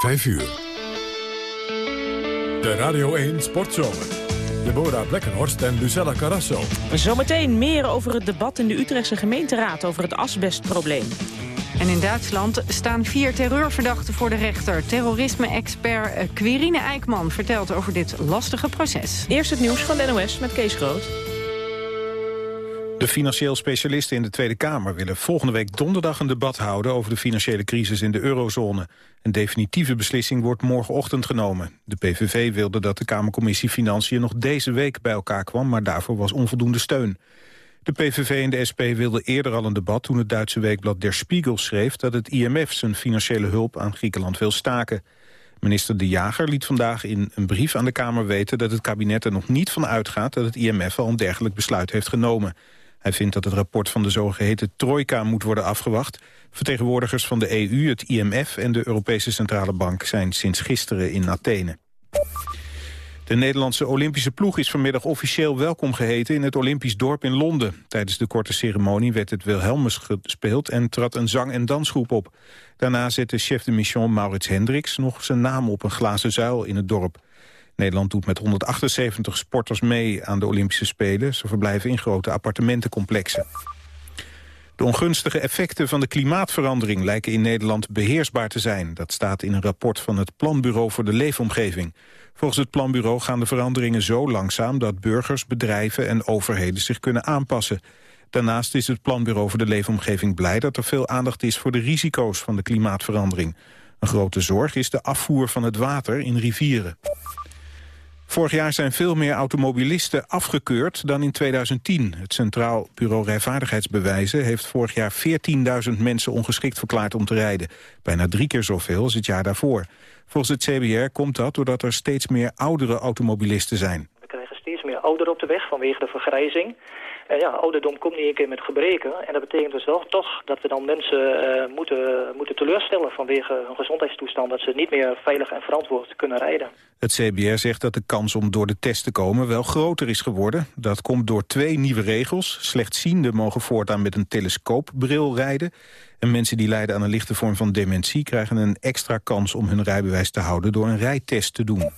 5 uur. De Radio 1 Sportzomer. Deborah Blekkenhorst en Lucella Carrasso. Zometeen meer over het debat in de Utrechtse gemeenteraad over het asbestprobleem. En in Duitsland staan vier terreurverdachten voor de rechter. Terrorisme-expert eh, Quirine Eijkman vertelt over dit lastige proces. Eerst het nieuws van de NOS met Kees Groot. De financieel specialisten in de Tweede Kamer willen volgende week donderdag een debat houden over de financiële crisis in de eurozone. Een definitieve beslissing wordt morgenochtend genomen. De PVV wilde dat de Kamercommissie Financiën nog deze week bij elkaar kwam, maar daarvoor was onvoldoende steun. De PVV en de SP wilden eerder al een debat toen het Duitse weekblad Der Spiegel schreef dat het IMF zijn financiële hulp aan Griekenland wil staken. Minister De Jager liet vandaag in een brief aan de Kamer weten dat het kabinet er nog niet van uitgaat dat het IMF al een dergelijk besluit heeft genomen. Hij vindt dat het rapport van de zogeheten trojka moet worden afgewacht. Vertegenwoordigers van de EU, het IMF en de Europese Centrale Bank zijn sinds gisteren in Athene. De Nederlandse Olympische ploeg is vanmiddag officieel welkom geheten in het Olympisch dorp in Londen. Tijdens de korte ceremonie werd het Wilhelmus gespeeld en trad een zang- en dansgroep op. Daarna zette chef de mission Maurits Hendricks nog zijn naam op een glazen zuil in het dorp. Nederland doet met 178 sporters mee aan de Olympische Spelen. Ze verblijven in grote appartementencomplexen. De ongunstige effecten van de klimaatverandering lijken in Nederland beheersbaar te zijn. Dat staat in een rapport van het Planbureau voor de Leefomgeving. Volgens het planbureau gaan de veranderingen zo langzaam dat burgers, bedrijven en overheden zich kunnen aanpassen. Daarnaast is het Planbureau voor de Leefomgeving blij dat er veel aandacht is voor de risico's van de klimaatverandering. Een grote zorg is de afvoer van het water in rivieren. Vorig jaar zijn veel meer automobilisten afgekeurd dan in 2010. Het Centraal Bureau Rijvaardigheidsbewijzen heeft vorig jaar 14.000 mensen ongeschikt verklaard om te rijden. Bijna drie keer zoveel als het jaar daarvoor. Volgens het CBR komt dat doordat er steeds meer oudere automobilisten zijn. We krijgen steeds meer ouderen op de weg vanwege de vergrijzing. En ja, ouderdom komt niet een keer met gebreken. En dat betekent dus wel toch dat we dan mensen uh, moeten, moeten teleurstellen vanwege hun gezondheidstoestand. Dat ze niet meer veilig en verantwoord kunnen rijden. Het CBR zegt dat de kans om door de test te komen wel groter is geworden. Dat komt door twee nieuwe regels. Slechtzienden mogen voortaan met een telescoopbril rijden. En mensen die lijden aan een lichte vorm van dementie... krijgen een extra kans om hun rijbewijs te houden door een rijtest te doen.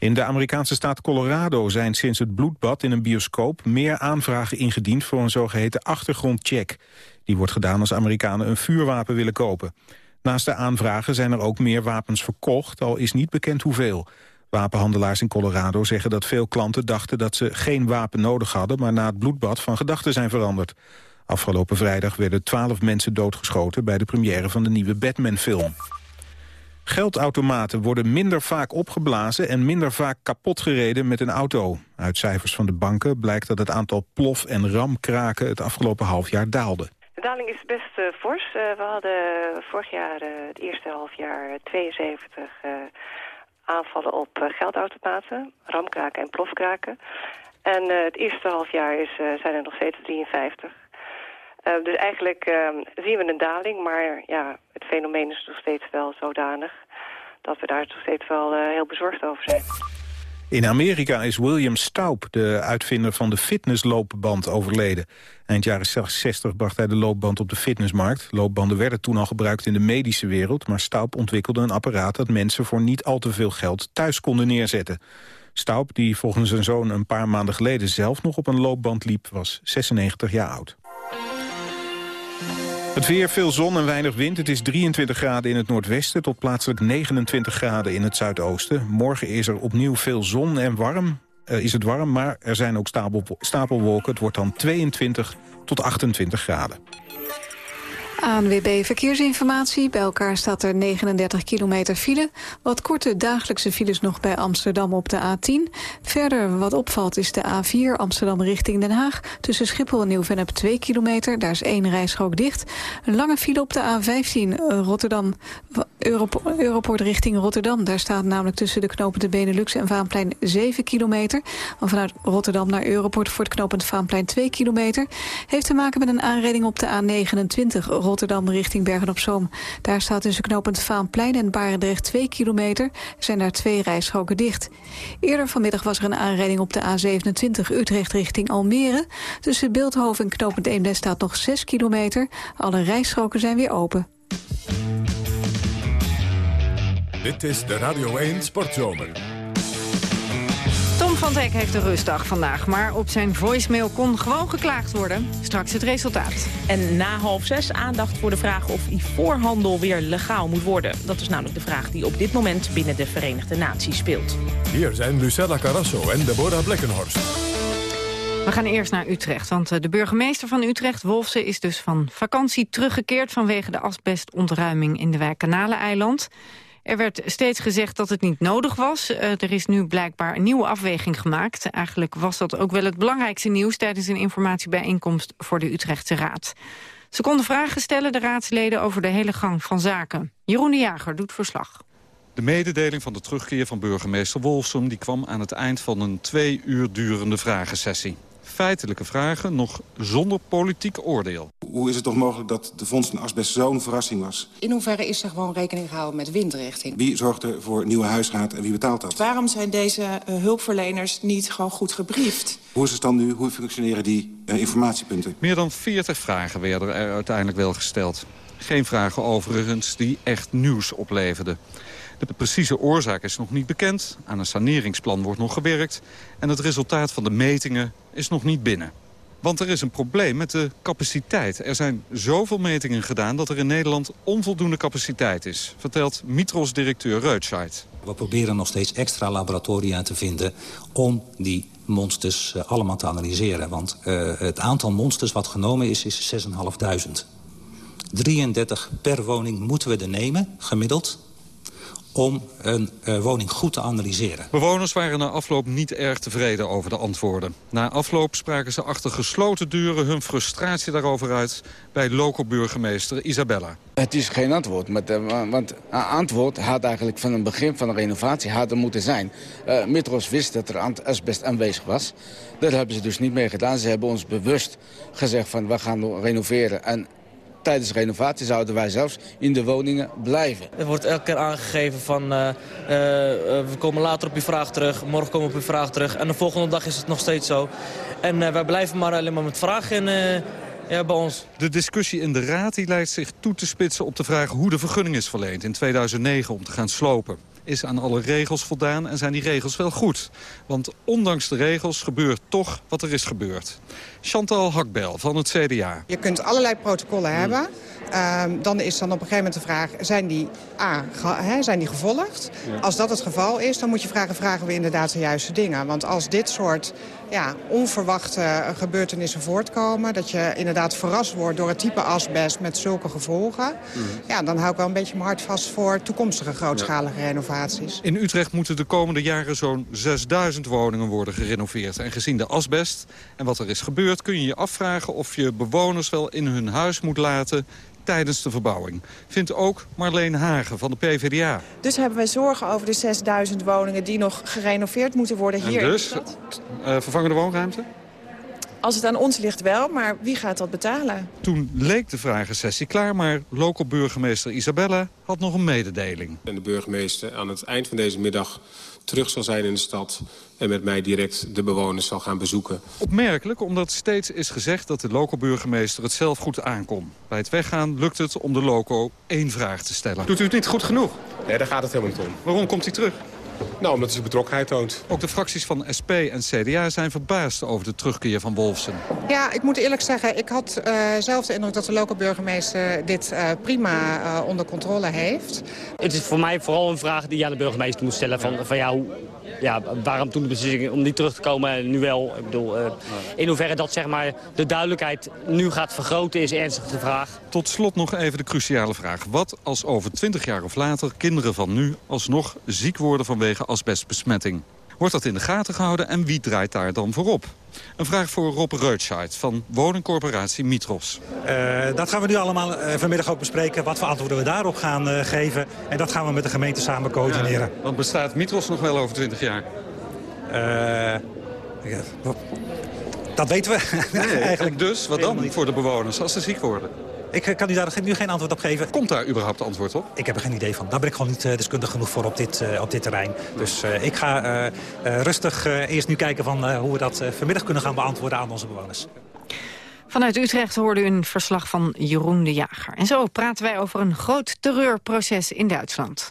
In de Amerikaanse staat Colorado zijn sinds het bloedbad in een bioscoop... meer aanvragen ingediend voor een zogeheten achtergrondcheck. Die wordt gedaan als Amerikanen een vuurwapen willen kopen. Naast de aanvragen zijn er ook meer wapens verkocht, al is niet bekend hoeveel. Wapenhandelaars in Colorado zeggen dat veel klanten dachten dat ze geen wapen nodig hadden... maar na het bloedbad van gedachten zijn veranderd. Afgelopen vrijdag werden twaalf mensen doodgeschoten... bij de première van de nieuwe Batman-film. Geldautomaten worden minder vaak opgeblazen en minder vaak kapotgereden met een auto. Uit cijfers van de banken blijkt dat het aantal plof- en ramkraken het afgelopen half jaar daalde. De daling is best uh, fors. Uh, we hadden vorig jaar, uh, het eerste halfjaar, 72 aanvallen op geldautomaten, ramkraken en plofkraken. En het eerste halfjaar is, zijn er nog steeds 53. Uh, dus eigenlijk uh, zien we een daling, maar ja, het fenomeen is nog steeds wel zodanig dat we daar nog steeds wel uh, heel bezorgd over zijn. In Amerika is William Staub, de uitvinder van de fitnessloopband, overleden. Eind jaren 60 bracht hij de loopband op de fitnessmarkt. Loopbanden werden toen al gebruikt in de medische wereld... maar Staub ontwikkelde een apparaat dat mensen voor niet al te veel geld thuis konden neerzetten. Staub, die volgens zijn zoon een paar maanden geleden zelf nog op een loopband liep, was 96 jaar oud. Het weer, veel zon en weinig wind. Het is 23 graden in het noordwesten tot plaatselijk 29 graden in het zuidoosten. Morgen is er opnieuw veel zon en warm. Uh, is het warm, maar er zijn ook stapel, stapelwolken. Het wordt dan 22 tot 28 graden. ANWB Verkeersinformatie. Bij elkaar staat er 39 kilometer file. Wat korte dagelijkse files nog bij Amsterdam op de A10. Verder wat opvalt is de A4 Amsterdam richting Den Haag. Tussen Schiphol en Nieuw-Vennep 2 kilometer. Daar is één rijstrook dicht. Een lange file op de A15 Rotterdam, Europort richting Rotterdam. Daar staat namelijk tussen de knopen de Benelux en Vaanplein 7 kilometer. vanuit Rotterdam naar Europort voor het knooppunt Vaanplein 2 kilometer. Heeft te maken met een aanrijding op de A29 Rotterdam richting Bergen-op-Zoom. Daar staat tussen knooppunt Vaanplein en Barendrecht 2 kilometer. Er zijn daar twee rijstroken dicht. Eerder vanmiddag was er een aanrijding op de A27 Utrecht richting Almere. Tussen Beeldhoven en knooppunt Eemnes staat nog 6 kilometer. Alle rijstroken zijn weer open. Dit is de Radio 1 Sportzomer. Van Dijk heeft een rustdag vandaag, maar op zijn voicemail kon gewoon geklaagd worden. Straks het resultaat. En na half zes aandacht voor de vraag of ivoorhandel weer legaal moet worden. Dat is namelijk de vraag die op dit moment binnen de Verenigde Naties speelt. Hier zijn Lucella Carrasso en Deborah Blekkenhorst. We gaan eerst naar Utrecht, want eh, de burgemeester van Utrecht, Wolfse, is dus van vakantie teruggekeerd vanwege de asbestontruiming in de wijk Kanaleneiland. Er werd steeds gezegd dat het niet nodig was. Uh, er is nu blijkbaar een nieuwe afweging gemaakt. Eigenlijk was dat ook wel het belangrijkste nieuws... tijdens een informatiebijeenkomst voor de Utrechtse Raad. Ze konden vragen stellen, de raadsleden, over de hele gang van zaken. Jeroen de Jager doet verslag. De mededeling van de terugkeer van burgemeester Wolfsum... die kwam aan het eind van een twee uur durende vragensessie feitelijke vragen, nog zonder politiek oordeel. Hoe is het toch mogelijk dat de vondst van asbest zo'n verrassing was? In hoeverre is er gewoon rekening gehouden met windrichting? Wie zorgt er voor nieuwe huisraad en wie betaalt dat? Waarom zijn deze uh, hulpverleners niet gewoon goed gebriefd? Hoe is het dan nu? Hoe functioneren die uh, informatiepunten? Meer dan 40 vragen werden er uiteindelijk wel gesteld. Geen vragen overigens die echt nieuws opleverden. De precieze oorzaak is nog niet bekend. Aan een saneringsplan wordt nog gewerkt. En het resultaat van de metingen is nog niet binnen. Want er is een probleem met de capaciteit. Er zijn zoveel metingen gedaan dat er in Nederland onvoldoende capaciteit is. Vertelt Mitros-directeur Reutscheid. We proberen nog steeds extra laboratoria te vinden om die monsters uh, allemaal te analyseren. Want uh, het aantal monsters wat genomen is, is 6.500. 33 per woning moeten we er nemen, gemiddeld om een uh, woning goed te analyseren. Bewoners waren na afloop niet erg tevreden over de antwoorden. Na afloop spraken ze achter gesloten deuren hun frustratie daarover uit... bij lokale burgemeester Isabella. Het is geen antwoord, met, uh, want een antwoord had eigenlijk van het begin van de renovatie had er moeten zijn. Uh, Mitros wist dat er asbest aanwezig was. Dat hebben ze dus niet mee gedaan. Ze hebben ons bewust gezegd van we gaan renoveren... En tijdens renovatie zouden wij zelfs in de woningen blijven. Er wordt elke keer aangegeven van uh, uh, we komen later op je vraag terug, morgen komen we op je vraag terug. En de volgende dag is het nog steeds zo. En uh, wij blijven maar alleen maar met vragen in, ja, bij ons. De discussie in de Raad die lijkt zich toe te spitsen op de vraag hoe de vergunning is verleend in 2009 om te gaan slopen is aan alle regels voldaan en zijn die regels wel goed. Want ondanks de regels gebeurt toch wat er is gebeurd. Chantal Hakbel van het CDA. Je kunt allerlei protocollen hmm. hebben. Um, dan is dan op een gegeven moment de vraag, zijn die, A, he, zijn die gevolgd? Ja. Als dat het geval is, dan moet je vragen, vragen we inderdaad de juiste dingen. Want als dit soort ja, onverwachte gebeurtenissen voortkomen... dat je inderdaad verrast wordt door het type asbest met zulke gevolgen... Mm. ja, dan hou ik wel een beetje mijn hart vast voor toekomstige grootschalige ja. renovaties. In Utrecht moeten de komende jaren zo'n 6000 woningen worden gerenoveerd. En gezien de asbest en wat er is gebeurd... kun je je afvragen of je bewoners wel in hun huis moet laten tijdens de verbouwing. Vindt ook Marleen Hagen van de PvdA. Dus hebben wij zorgen over de 6000 woningen die nog gerenoveerd moeten worden hier en dus, in uh, vervangende woonruimte? Als het aan ons ligt wel, maar wie gaat dat betalen? Toen leek de vragensessie klaar, maar local burgemeester Isabella had nog een mededeling. En de burgemeester aan het eind van deze middag terug zal zijn in de stad... en met mij direct de bewoners zal gaan bezoeken. Opmerkelijk, omdat steeds is gezegd dat de loco-burgemeester het zelf goed aankomt. Bij het weggaan lukt het om de loco één vraag te stellen. Doet u het niet goed genoeg? Nee, daar gaat het helemaal niet om. Waarom komt hij terug? Nou, omdat hij zijn betrokkenheid toont. Ook de fracties van SP en CDA zijn verbaasd over de terugkeer van Wolfsen. Ja, ik moet eerlijk zeggen, ik had uh, zelf de indruk dat de lokale burgemeester dit uh, prima uh, onder controle heeft. Het is voor mij vooral een vraag die je aan de burgemeester moet stellen. Van, van ja, hoe, ja, waarom toen de beslissing om niet terug te komen en nu wel? Ik bedoel, in hoeverre dat zeg maar, de duidelijkheid nu gaat vergroten is ernstig de vraag. Tot slot nog even de cruciale vraag. Wat als over 20 jaar of later kinderen van nu alsnog ziek worden vanwege asbestbesmetting. Wordt dat in de gaten gehouden en wie draait daar dan voorop? Een vraag voor Rob Reutscheid van woningcorporatie Mitros. Uh, dat gaan we nu allemaal uh, vanmiddag ook bespreken. Wat voor antwoorden we daarop gaan uh, geven. En dat gaan we met de gemeente samen coördineren. Ja, want bestaat Mitros nog wel over 20 jaar? Ja, dat weten we nee, eigenlijk. Dus, wat dan voor de bewoners als ze ziek worden? Ik eh, kan u daar nu geen antwoord op geven. Komt daar überhaupt antwoord op? Ik heb er geen idee van. Daar ben ik gewoon niet uh, deskundig genoeg voor op dit, uh, op dit terrein. Dus uh, ik ga rustig eerst nu kijken van, hoe we dat vanmiddag kunnen gaan beantwoorden aan onze bewoners. Vanuit Utrecht hoorde u een verslag van Jeroen de Jager. En zo praten wij over een groot terreurproces in Duitsland.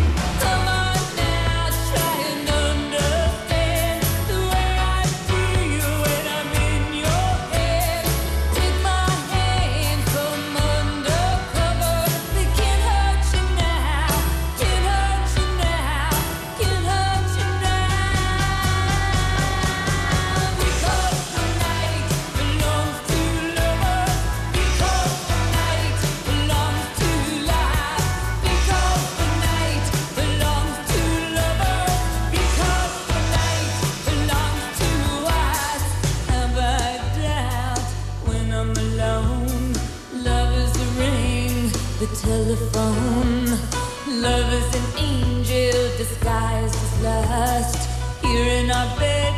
last here in our bed.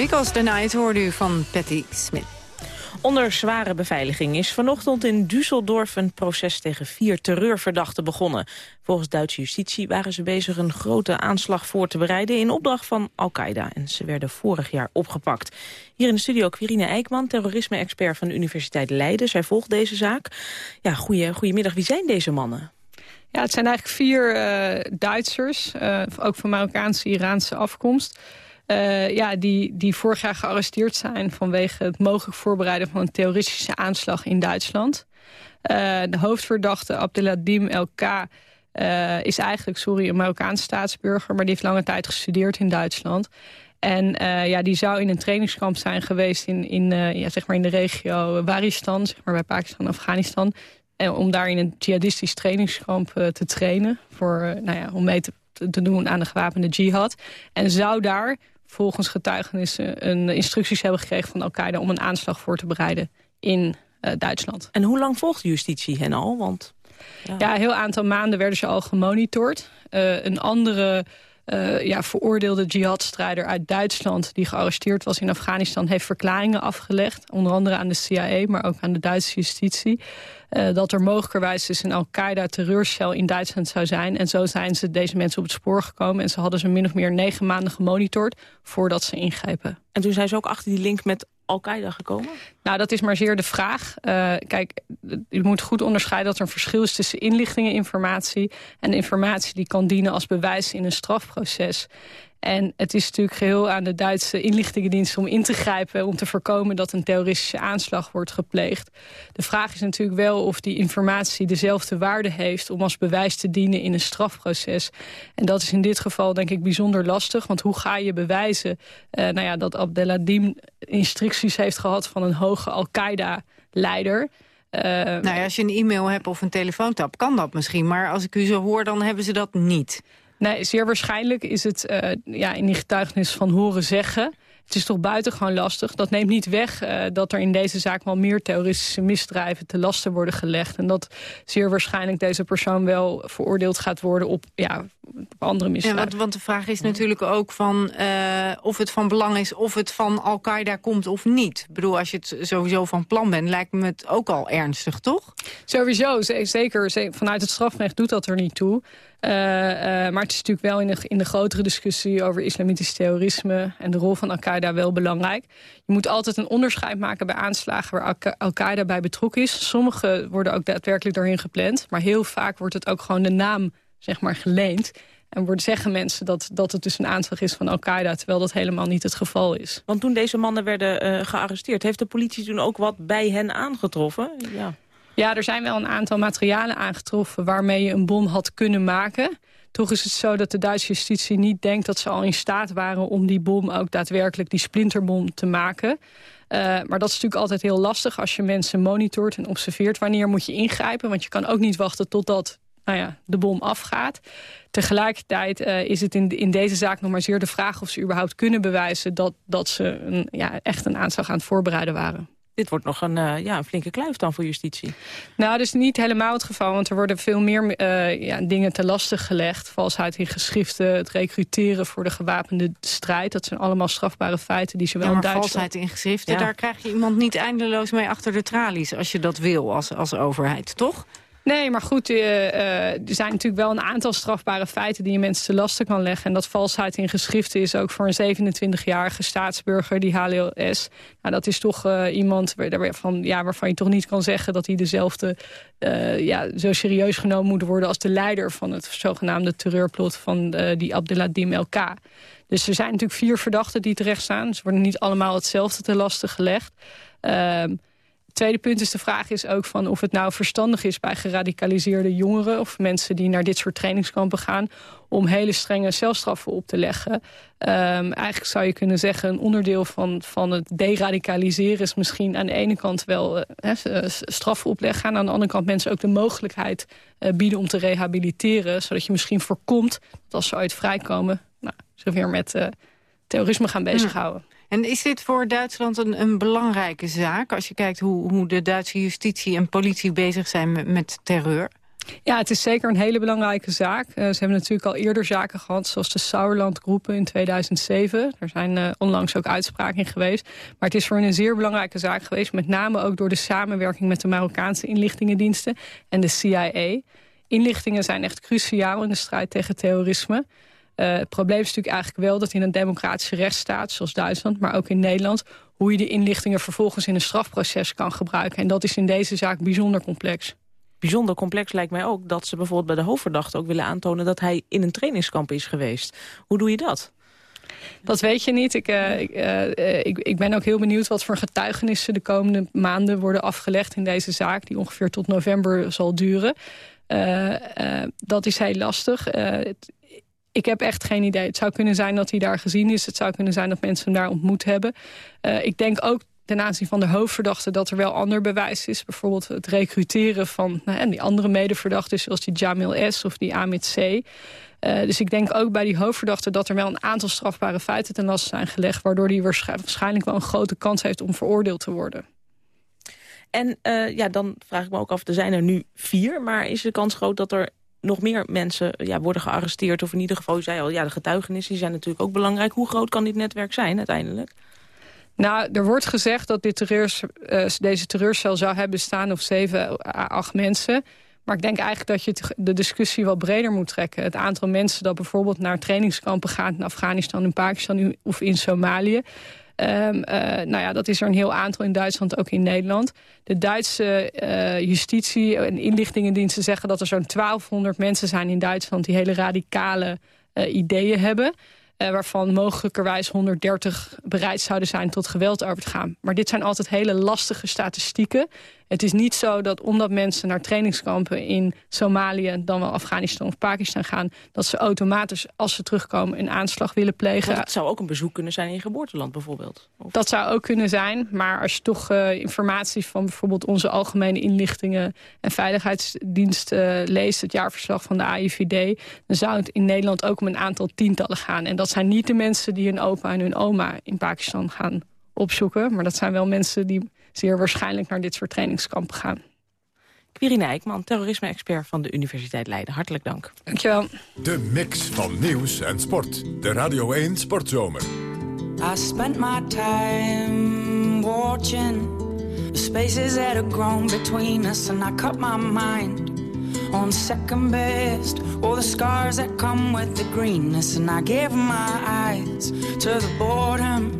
Because the Night hoorde u van Patty Smith. Onder zware beveiliging is vanochtend in Düsseldorf een proces tegen vier terreurverdachten begonnen. Volgens Duitse justitie waren ze bezig een grote aanslag voor te bereiden in opdracht van Al-Qaeda. En ze werden vorig jaar opgepakt. Hier in de studio Quirine Eijkman, terrorisme-expert van de Universiteit Leiden. Zij volgt deze zaak. Ja, goeie, goedemiddag. Wie zijn deze mannen? Ja, het zijn eigenlijk vier uh, Duitsers, uh, ook van Marokkaanse, Iraanse afkomst. Uh, ja, die, die vorig jaar gearresteerd zijn... vanwege het mogelijk voorbereiden van een terroristische aanslag in Duitsland. Uh, de hoofdverdachte Abdeladim El-K... Uh, is eigenlijk, sorry, een Marokkaanse staatsburger... maar die heeft lange tijd gestudeerd in Duitsland. En ja, die zou in een trainingskamp zijn geweest in, in, ja, zeg maar in de regio Waristan... Zeg maar bij Pakistan en Afghanistan... En om daar in een jihadistisch trainingskamp te trainen... Voor, nou ja, om mee te, te doen aan de gewapende jihad. En zou daar volgens getuigenissen een instructies hebben gekregen van Al-Qaeda... om een aanslag voor te bereiden in uh, Duitsland. En hoe lang volgt justitie hen al? Want, ja. ja, een heel aantal maanden werden ze al gemonitord. Uh, een andere uh, ja, veroordeelde jihadstrijder uit Duitsland... die gearresteerd was in Afghanistan, heeft verklaringen afgelegd. Onder andere aan de CIA, maar ook aan de Duitse justitie. Uh, dat er mogelijkerwijs dus een Al-Qaeda-terreurcel in Duitsland zou zijn. En zo zijn ze deze mensen op het spoor gekomen. En ze hadden ze min of meer negen maanden gemonitord voordat ze ingrepen. En toen zijn ze ook achter die link met Al-Qaeda gekomen? Nou, dat is maar zeer de vraag. Uh, kijk, je moet goed onderscheiden dat er een verschil is tussen inlichtingeninformatie... en informatie die kan dienen als bewijs in een strafproces. En het is natuurlijk geheel aan de Duitse inlichtingendienst om in te grijpen... om te voorkomen dat een terroristische aanslag wordt gepleegd. De vraag is natuurlijk wel of die informatie dezelfde waarde heeft... om als bewijs te dienen in een strafproces. En dat is in dit geval denk ik bijzonder lastig. Want hoe ga je bewijzen uh, nou ja, dat Abdeladim instructies heeft gehad... van een hoge Al-Qaeda-leider... Uh, nou ja, als je een e-mail hebt of een telefoontap, kan dat misschien. Maar als ik u zo hoor, dan hebben ze dat niet. Nee, zeer waarschijnlijk is het uh, ja, in die getuigenis van horen zeggen... Het is toch buitengewoon lastig. Dat neemt niet weg uh, dat er in deze zaak wel meer terroristische misdrijven te lasten worden gelegd. En dat zeer waarschijnlijk deze persoon wel veroordeeld gaat worden op, ja, op andere misdrijven. Ja, want, want, de vraag is natuurlijk ook van uh, of het van belang is of het van Al-Qaeda komt of niet. Ik bedoel, als je het sowieso van plan bent, lijkt me het ook al ernstig, toch? Sowieso, zeker. Vanuit het strafrecht doet dat er niet toe. Uh, uh, maar het is natuurlijk wel in de, in de grotere discussie over islamitisch terrorisme en de rol van Al-Qaeda wel belangrijk. Je moet altijd een onderscheid maken bij aanslagen waar Al-Qaeda bij betrokken is. Sommige worden ook daadwerkelijk doorheen gepland, maar heel vaak wordt het ook gewoon de naam zeg maar, geleend. En worden zeggen mensen dat, dat het dus een aanslag is van Al-Qaeda... terwijl dat helemaal niet het geval is. Want toen deze mannen werden uh, gearresteerd... heeft de politie toen ook wat bij hen aangetroffen? Ja. Ja, er zijn wel een aantal materialen aangetroffen... waarmee je een bom had kunnen maken. Toch is het zo dat de Duitse justitie niet denkt dat ze al in staat waren... om die bom ook daadwerkelijk, die splinterbom, te maken. Uh, maar dat is natuurlijk altijd heel lastig als je mensen monitort en observeert. Wanneer moet je ingrijpen? Want je kan ook niet wachten totdat nou ja, de bom afgaat. Tegelijkertijd uh, is het in, in deze zaak nog maar zeer de vraag... of ze überhaupt kunnen bewijzen dat, dat ze een, ja, echt een aanslag aan het voorbereiden waren. Dit wordt nog een, uh, ja, een flinke kluif dan voor justitie. Nou, dat is niet helemaal het geval. Want er worden veel meer uh, ja, dingen te lastig gelegd. Valsheid in geschriften, het recruteren voor de gewapende strijd. Dat zijn allemaal strafbare feiten die zowel ja, maar Duitsland... valsheid in geschriften, ja. daar krijg je iemand niet eindeloos mee achter de tralies... als je dat wil als, als overheid, toch? Nee, maar goed, uh, uh, er zijn natuurlijk wel een aantal strafbare feiten... die je mensen te lasten kan leggen. En dat valsheid in geschriften is ook voor een 27-jarige staatsburger... die HLS. Nou, dat is toch uh, iemand waarvan, ja, waarvan je toch niet kan zeggen... dat hij dezelfde, ja, zo serieus genomen moet worden... als de leider van het zogenaamde terreurplot van die Abdeladim LK. Dus er zijn natuurlijk vier verdachten die terecht staan. Ze worden niet allemaal hetzelfde te lasten gelegd. Ehm, tweede punt is de vraag is ook van of het nou verstandig is bij geradicaliseerde jongeren of mensen die naar dit soort trainingskampen gaan om hele strenge celstraffen op te leggen. Um, eigenlijk zou je kunnen zeggen een onderdeel van, van het deradicaliseren is misschien aan de ene kant wel uh, straffen opleggen en aan de andere kant mensen ook de mogelijkheid uh, bieden om te rehabiliteren zodat je misschien voorkomt dat als ze uit vrijkomen nou, zich weer met terrorisme gaan bezighouden. En is dit voor Duitsland een, een belangrijke zaak... als je kijkt hoe, hoe de Duitse justitie en politie bezig zijn met, terreur? Ja, het is zeker een hele belangrijke zaak. Uh, ze hebben natuurlijk al eerder zaken gehad, zoals de Sauerland-groepen in 2007. Er zijn uh, onlangs ook uitspraken geweest. Maar het is voor hen een zeer belangrijke zaak geweest... met name ook door de samenwerking met de Marokkaanse inlichtingendiensten en de CIA. Inlichtingen zijn echt cruciaal in de strijd tegen terrorisme. Uh, het probleem is natuurlijk eigenlijk wel dat in een democratische rechtsstaat... zoals Duitsland, maar ook in Nederland... hoe je de inlichtingen vervolgens in een strafproces kan gebruiken. En dat is in deze zaak bijzonder complex. Bijzonder complex lijkt mij ook dat ze bijvoorbeeld bij de hoofdverdachte ook willen aantonen... dat hij in een trainingskamp is geweest. Hoe doe je dat? Dat weet je niet. Ik, uh, ik, uh, ik, ik, ben ook heel benieuwd wat voor getuigenissen de komende maanden worden afgelegd in deze zaak. Die ongeveer tot november zal duren. Uh, dat is heel lastig. Het, ik heb echt geen idee. Het zou kunnen zijn dat hij daar gezien is. Het zou kunnen zijn dat mensen hem daar ontmoet hebben. Uh, ik denk ook ten aanzien van de hoofdverdachte dat er wel ander bewijs is. Bijvoorbeeld het recruteren van nou, die andere medeverdachten... zoals die Jamil S. of die Amit C. Uh, dus ik denk ook bij die hoofdverdachte dat er wel een aantal strafbare feiten ten last zijn gelegd... waardoor hij waarschijnlijk wel een grote kans heeft om veroordeeld te worden. En uh, ja, dan vraag ik me ook af, er zijn er nu vier... maar is de kans groot dat er nog meer mensen ja, worden gearresteerd. Of in ieder geval, u zei al, ja, de getuigenissen zijn natuurlijk ook belangrijk. Hoe groot kan dit netwerk zijn uiteindelijk? Nou, er wordt gezegd dat dit terreurs, uh, deze terreurcel zou hebben bestaan of zeven à acht mensen. Maar ik denk eigenlijk dat je de discussie wat breder moet trekken. Het aantal mensen dat bijvoorbeeld naar trainingskampen gaat... in Afghanistan, in Pakistan of in Somalië... Um, uh, nou ja, dat is er een heel aantal in Duitsland, ook in Nederland. De Duitse uh, justitie en inlichtingendiensten zeggen dat er zo'n 1200 mensen zijn in Duitsland... die hele radicale uh, ideeën hebben. eh, waarvan mogelijkerwijs 130 bereid zouden zijn tot geweld over te gaan. Maar dit zijn altijd hele lastige statistieken. Het is niet zo dat omdat mensen naar trainingskampen in Somalië... dan wel Afghanistan of Pakistan gaan... dat ze automatisch, als ze terugkomen, een aanslag willen plegen. Het zou ook een bezoek kunnen zijn in je geboorteland bijvoorbeeld. Dat zou ook kunnen zijn. Maar als je toch uh, informatie van bijvoorbeeld onze algemene inlichtingen... en veiligheidsdienst uh, leest, het jaarverslag van de AIVD... dan zou het in Nederland ook om een aantal tientallen gaan. En dat zijn niet de mensen die hun opa en hun oma in Pakistan gaan opzoeken. Maar dat zijn wel mensen die zeer waarschijnlijk naar dit soort trainingskampen gaan. Quirine Eijkman, terrorisme-expert van de Universiteit Leiden. Hartelijk dank. Dankjewel. De mix van nieuws en sport. De Radio 1 Sportzomer. I spent my time watching the spaces that have grown between us and I cut my mind on second best all the scars that come with the greenness and I gave my eyes to the boredom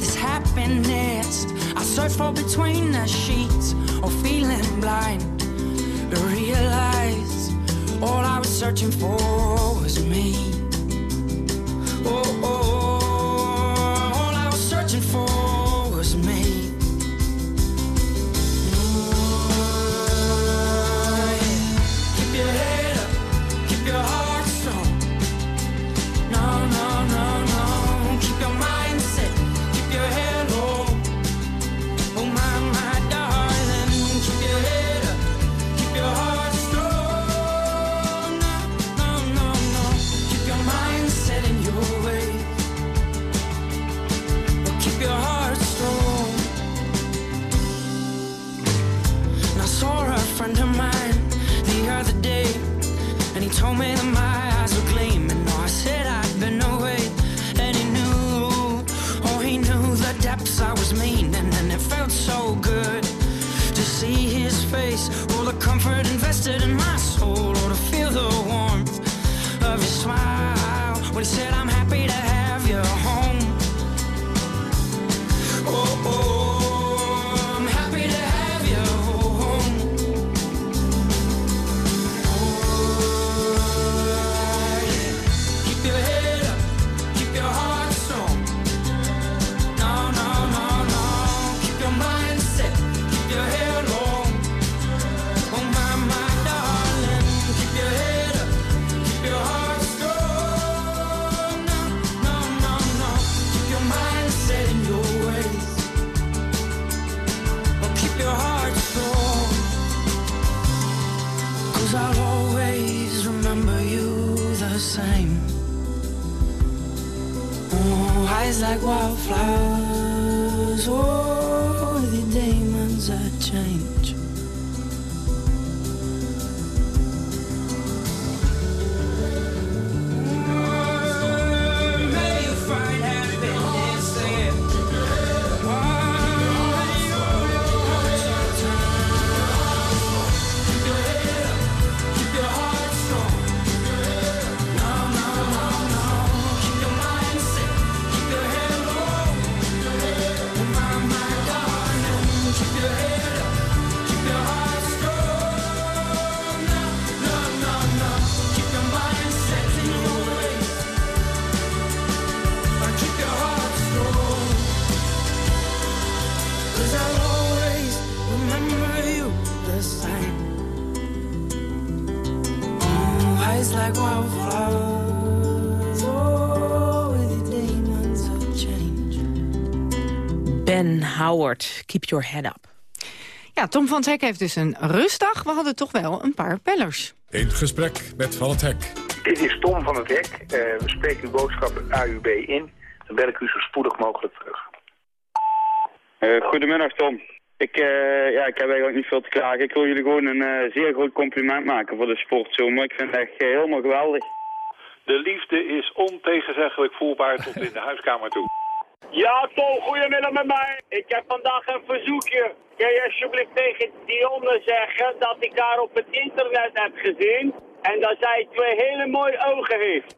this happiness I search for between the sheets or feeling blind to realize all I was searching for was me. Comfort like wildflowers. Ben Howard, keep your head up. Ja, Tom van het Hek heeft dus een rustdag. We hadden toch wel een paar bellers. In gesprek met Van het Hek. Dit is Tom van het Hek. Eh, we spreken uw boodschap AUB in. Dan bel ik u zo spoedig mogelijk terug. Eh, goedemiddag Tom. Ik, eh, ja, ik heb eigenlijk niet veel te klagen. Ik wil jullie gewoon een eh, zeer groot compliment maken voor de sportzomer. Ik vind het echt helemaal geweldig. De liefde is ontegenzeggelijk voelbaar tot in de huiskamer toe. Ja, Tom, goedemiddag met mij. Ik heb vandaag een verzoekje. Kun je alsjeblieft tegen Dionne zeggen dat ik haar op het internet heb gezien en dat zij twee hele mooie ogen heeft?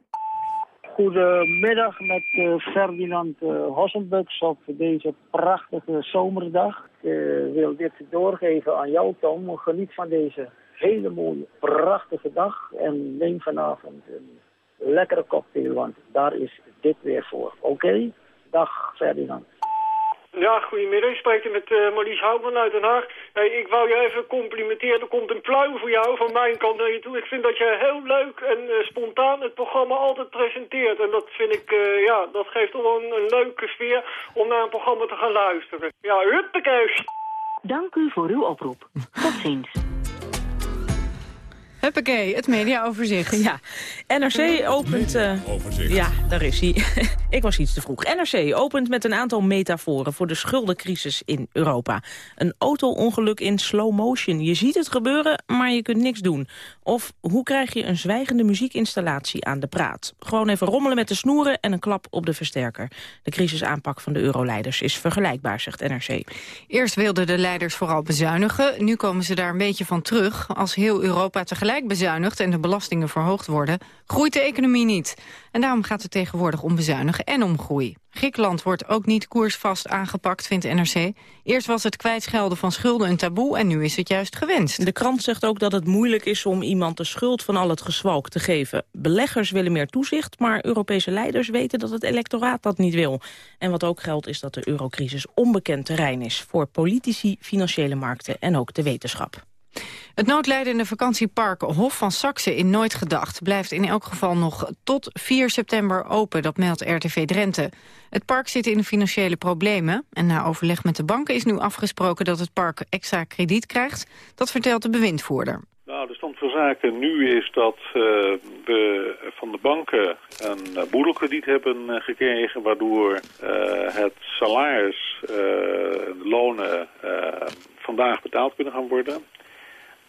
Goedemiddag met uh, Ferdinand uh, op deze prachtige zomerdag. Ik uh, wil dit doorgeven aan jou, Tom. Geniet van deze hele mooie, prachtige dag. En neem vanavond een lekkere cocktail, want daar is dit weer voor. Oké? Dag, Ferdinand. Ja, goedemiddag. Ik spreek met uh, Marlies Houtman uit Den Haag. Hey, ik wou je even complimenteren. Er komt een pluim voor jou van mijn kant naar je toe. Ik vind dat je heel leuk en uh, spontaan het programma altijd presenteert. En dat vind ik, uh, ja, dat geeft toch wel een, een, leuke sfeer om naar een programma te gaan luisteren. Ja, huppakee. Dank u voor uw oproep. Tot ziens. Huppakee, het mediaoverzicht. Ja, NRC opent... Uh, ja, daar is hij. Ik was iets te vroeg. NRC opent met een aantal metaforen voor de schuldencrisis in Europa. Een auto-ongeluk in slow motion. Je ziet het gebeuren, maar je kunt niks doen. Of hoe krijg je een zwijgende muziekinstallatie aan de praat? Gewoon even rommelen met de snoeren en een klap op de versterker. De crisisaanpak van de euroleiders is vergelijkbaar, zegt NRC. Eerst wilden de leiders vooral bezuinigen. Nu komen ze daar een beetje van terug. Als heel Europa tegelijk bezuinigt en de belastingen verhoogd worden, groeit de economie niet. En daarom gaat het tegenwoordig om bezuinigen en om groei. Griekenland wordt ook niet koersvast aangepakt, vindt NRC. Eerst was het kwijtschelden van schulden een taboe en nu is het juist gewenst. De krant zegt ook dat het moeilijk is om iemand de schuld van al het gezwalk te geven. Beleggers willen meer toezicht, maar Europese leiders weten dat het electoraat dat niet wil. En wat ook geldt is dat de eurocrisis onbekend terrein is voor politici, financiële markten en ook de wetenschap. Het noodlijdende vakantiepark Hof van Saxe in Nooit Gedacht... blijft in elk geval nog tot 4 september open, dat meldt RTV Drenthe. Het park zit in financiële problemen... en na overleg met de banken is nu afgesproken dat het park extra krediet krijgt. Dat vertelt de bewindvoerder. Nou, de stand van zaken nu is dat uh, we van de banken een uh, boedelkrediet hebben uh, gekregen... waardoor het salaris, de lonen vandaag betaald kunnen gaan worden...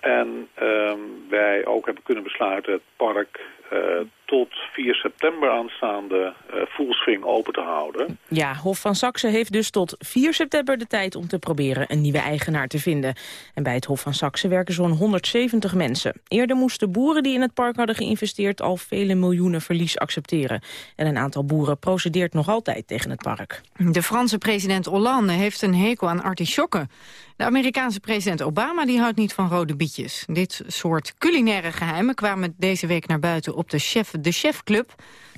En um, wij ook hebben kunnen besluiten het park uh, tot 4 september aanstaande uh, fullswing open te houden. Ja, Hof van Saxe heeft dus tot 4 september de tijd om te proberen een nieuwe eigenaar te vinden. En bij het Hof van Saxe werken zo'n 170 mensen. Eerder moesten boeren die in het park hadden geïnvesteerd al vele miljoenen verlies accepteren. En een aantal boeren procedeert nog altijd tegen het park. De Franse president Hollande heeft een hekel aan artisjokken. De Amerikaanse president Obama die houdt niet van rode bietjes. Dit soort culinaire geheimen kwamen deze week naar buiten op de Chef de Chef Club.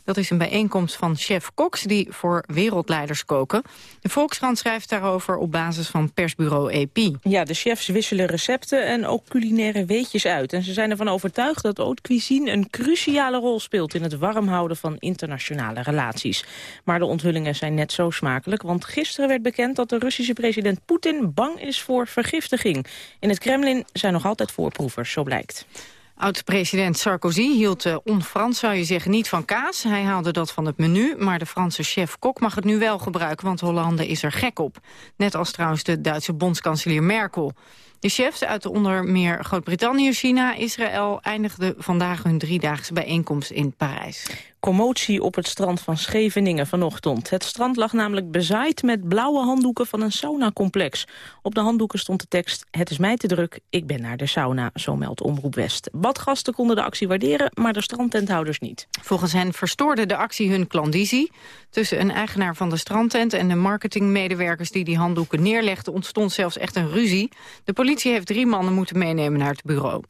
Dat is een bijeenkomst van chef Cox die voor wereldleiders koken. De Volkskrant schrijft daarover op basis van persbureau EP. Ja, de chefs wisselen recepten en ook culinaire weetjes uit. En ze zijn ervan overtuigd dat haute cuisine een cruciale rol speelt... in het warm houden van internationale relaties. Maar de onthullingen zijn net zo smakelijk... want gisteren werd bekend dat de Russische president Poetin bang is voor vergiftiging. In het Kremlin zijn nog altijd voorproevers, zo blijkt. Oud-president Sarkozy hield uh, on-Frans, zou je zeggen, niet van kaas. Hij haalde dat van het menu, maar de Franse chef-kok mag het nu wel gebruiken... want Hollande is er gek op. Net als trouwens de Duitse bondskanselier Merkel. De chefs uit onder meer Groot-Brittannië, China, Israël... eindigden vandaag hun driedaagse bijeenkomst in Parijs. Commotie op het strand van Scheveningen vanochtend. Het strand lag namelijk bezaaid met blauwe handdoeken van een saunacomplex. Op de handdoeken stond de tekst... Het is mij te druk, ik ben naar de sauna, zo meldt Omroep West. Badgasten konden de actie waarderen, maar de strandtenthouders niet. Volgens hen verstoorde de actie hun klandizie. Tussen een eigenaar van de strandtent en de marketingmedewerkers... die die handdoeken neerlegden, ontstond zelfs echt een ruzie. De politie heeft drie mannen moeten meenemen naar het bureau.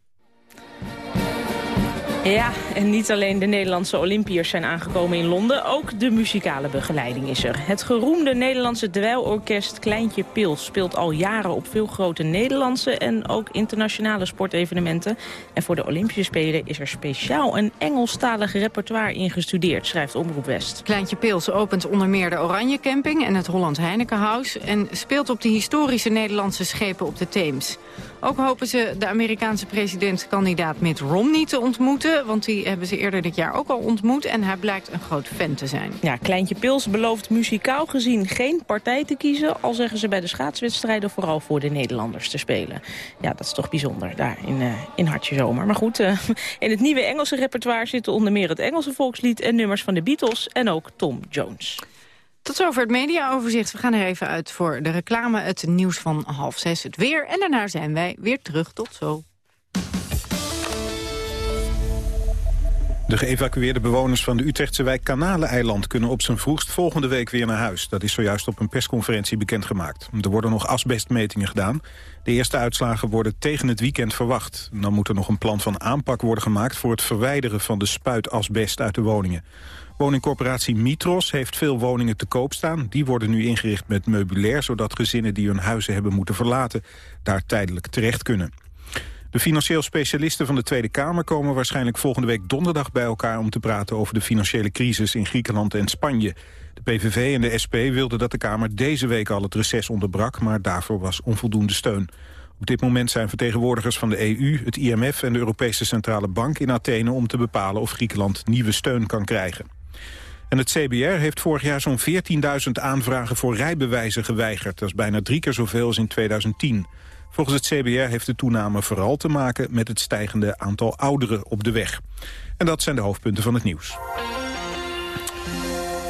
Ja, en niet alleen de Nederlandse Olympiërs zijn aangekomen in Londen, ook de muzikale begeleiding is er. Het geroemde Nederlandse dweilorkest Kleintje Pils speelt al jaren op veel grote Nederlandse en ook internationale sportevenementen. En voor de Olympische Spelen is er speciaal een Engelstalig repertoire ingestudeerd, schrijft Omroep West. Kleintje Pils opent onder meer de Oranje Camping en het Holland Heineken House en speelt op de historische Nederlandse schepen op de Theems. Ook hopen ze de Amerikaanse presidentkandidaat Mitt Romney te ontmoeten. Want die hebben ze eerder dit jaar ook al ontmoet. En hij blijkt een groot fan te zijn. Ja, Kleintje Pils belooft muzikaal gezien geen partij te kiezen. Al zeggen ze bij de schaatswedstrijden vooral voor de Nederlanders te spelen. Ja, dat is toch bijzonder daar in, uh, in Hartje Zomer. Maar goed, uh, in het nieuwe Engelse repertoire zitten onder meer het Engelse volkslied... en nummers van de Beatles en ook Tom Jones. Tot zover het mediaoverzicht. We gaan er even uit voor de reclame, het nieuws van half zes, het weer. En daarna zijn wij weer terug. Tot zo. De geëvacueerde bewoners van de Utrechtse wijk Kanaleneiland... kunnen op zijn vroegst volgende week weer naar huis. Dat is zojuist op een persconferentie bekendgemaakt. Er worden nog asbestmetingen gedaan. De eerste uitslagen worden tegen het weekend verwacht. Dan moet er nog een plan van aanpak worden gemaakt... voor het verwijderen van de spuitasbest uit de woningen. Woningcorporatie Mitros heeft veel woningen te koop staan. Die worden nu ingericht met meubilair... zodat gezinnen die hun huizen hebben moeten verlaten... daar tijdelijk terecht kunnen. De financieel specialisten van de Tweede Kamer komen waarschijnlijk volgende week donderdag bij elkaar om te praten over de financiële crisis in Griekenland en Spanje. De PVV en de SP wilden dat de Kamer deze week al het reces onderbrak, maar daarvoor was onvoldoende steun. Op dit moment zijn vertegenwoordigers van de EU, het IMF en de Europese Centrale Bank in Athene om te bepalen of Griekenland nieuwe steun kan krijgen. En het CBR heeft vorig jaar zo'n 14.000 aanvragen voor rijbewijzen geweigerd. Dat is bijna drie keer zoveel als in 2010. Volgens het CBR heeft de toename vooral te maken met het stijgende aantal ouderen op de weg. En dat zijn de hoofdpunten van het nieuws.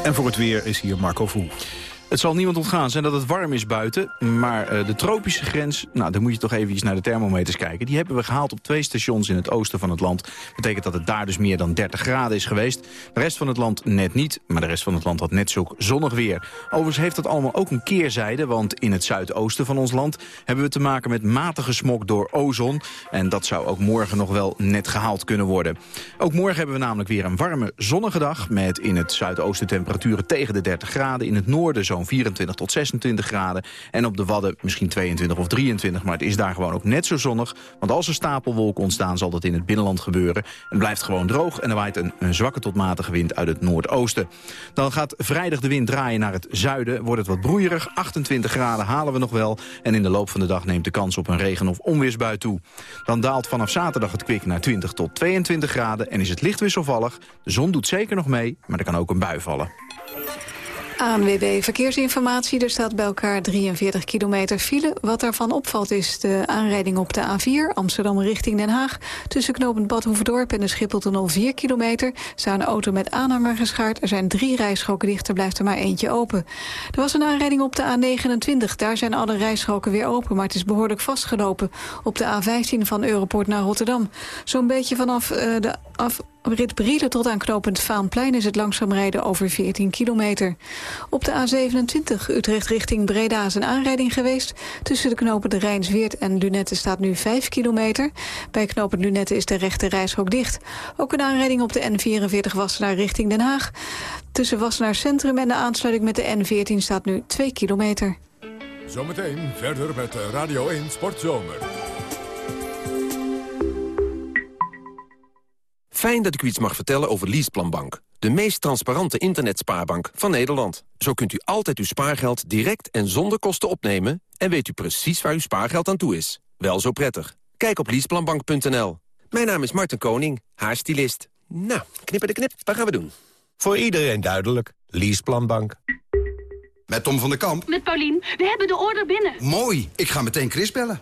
En voor het weer is hier Marco Verhoef. Het zal niemand ontgaan zijn dat het warm is buiten. Maar uh, de tropische grens, nou, dan moet je toch even naar de thermometers kijken. Die hebben we gehaald op twee stations in het oosten van het land. betekent dat het daar dus meer dan 30 graden is geweest. De rest van het land net niet, maar de rest van het land had net zo zonnig weer. Overigens heeft dat allemaal ook een keerzijde, want in het zuidoosten van ons land... hebben we te maken met matige smok door ozon. En dat zou ook morgen nog wel net gehaald kunnen worden. Ook morgen hebben we namelijk weer een warme, zonnige dag... met in het zuidoosten temperaturen tegen de 30 graden. In het noorden zo 24 tot 26 graden. En op de Wadden misschien 22 of 23. Maar het is daar gewoon ook net zo zonnig. Want als er stapelwolken ontstaan zal dat in het binnenland gebeuren. Het blijft gewoon droog en er waait een, een zwakke tot matige wind uit het noordoosten. Dan gaat vrijdag de wind draaien naar het zuiden. Wordt het wat broeierig. 28 graden halen we nog wel. En in de loop van de dag neemt de kans op een regen- of onweersbui toe. Dan daalt vanaf zaterdag het kwik naar 20 tot 22 graden. En is het licht wisselvallig. De zon doet zeker nog mee, maar er kan ook een bui vallen. ANWB Verkeersinformatie. Er staat bij elkaar 43 kilometer file. Wat daarvan opvalt is de aanrijding op de A4... Amsterdam richting Den Haag. Tussen knooppunt Badhoevedorp en de Schipholtunnel 4 kilometer. Er staat een auto met aanhanger geschaard. Er zijn drie rijstroken dicht, er blijft er maar eentje open. Er was een aanrijding op de A29. Daar zijn alle rijstroken weer open, maar het is behoorlijk vastgelopen. Op de A15 van Europort naar Rotterdam. Zo'n beetje vanaf uh, de af Rit Brielen tot aan knooppunt Vaanplein is het langzaam rijden over 14 kilometer. Op de A27 Utrecht richting Breda is een aanrijding geweest. Tussen de knopen de Rijnsweert en Lunette staat nu 5 kilometer. Bij knooppunt Lunette is de rechte reishok dicht. Ook een aanrijding op de N44 Wassenaar richting Den Haag. Tussen Wassenaar Centrum en de aansluiting met de N14 staat nu 2 kilometer. Zometeen verder met Radio 1 Sportzomer. Fijn dat ik u iets mag vertellen over Leaseplanbank. De meest transparante internetspaarbank van Nederland. Zo kunt u altijd uw spaargeld direct en zonder kosten opnemen... en weet u precies waar uw spaargeld aan toe is. Wel zo prettig. Kijk op leaseplanbank.nl. Mijn naam is Martin Koning, haarstylist. Nou, knippen de knip, wat gaan we doen? Voor iedereen duidelijk. Leaseplanbank. Met Tom van der Kamp. Met Paulien. We hebben de order binnen. Mooi. Ik ga meteen Chris bellen.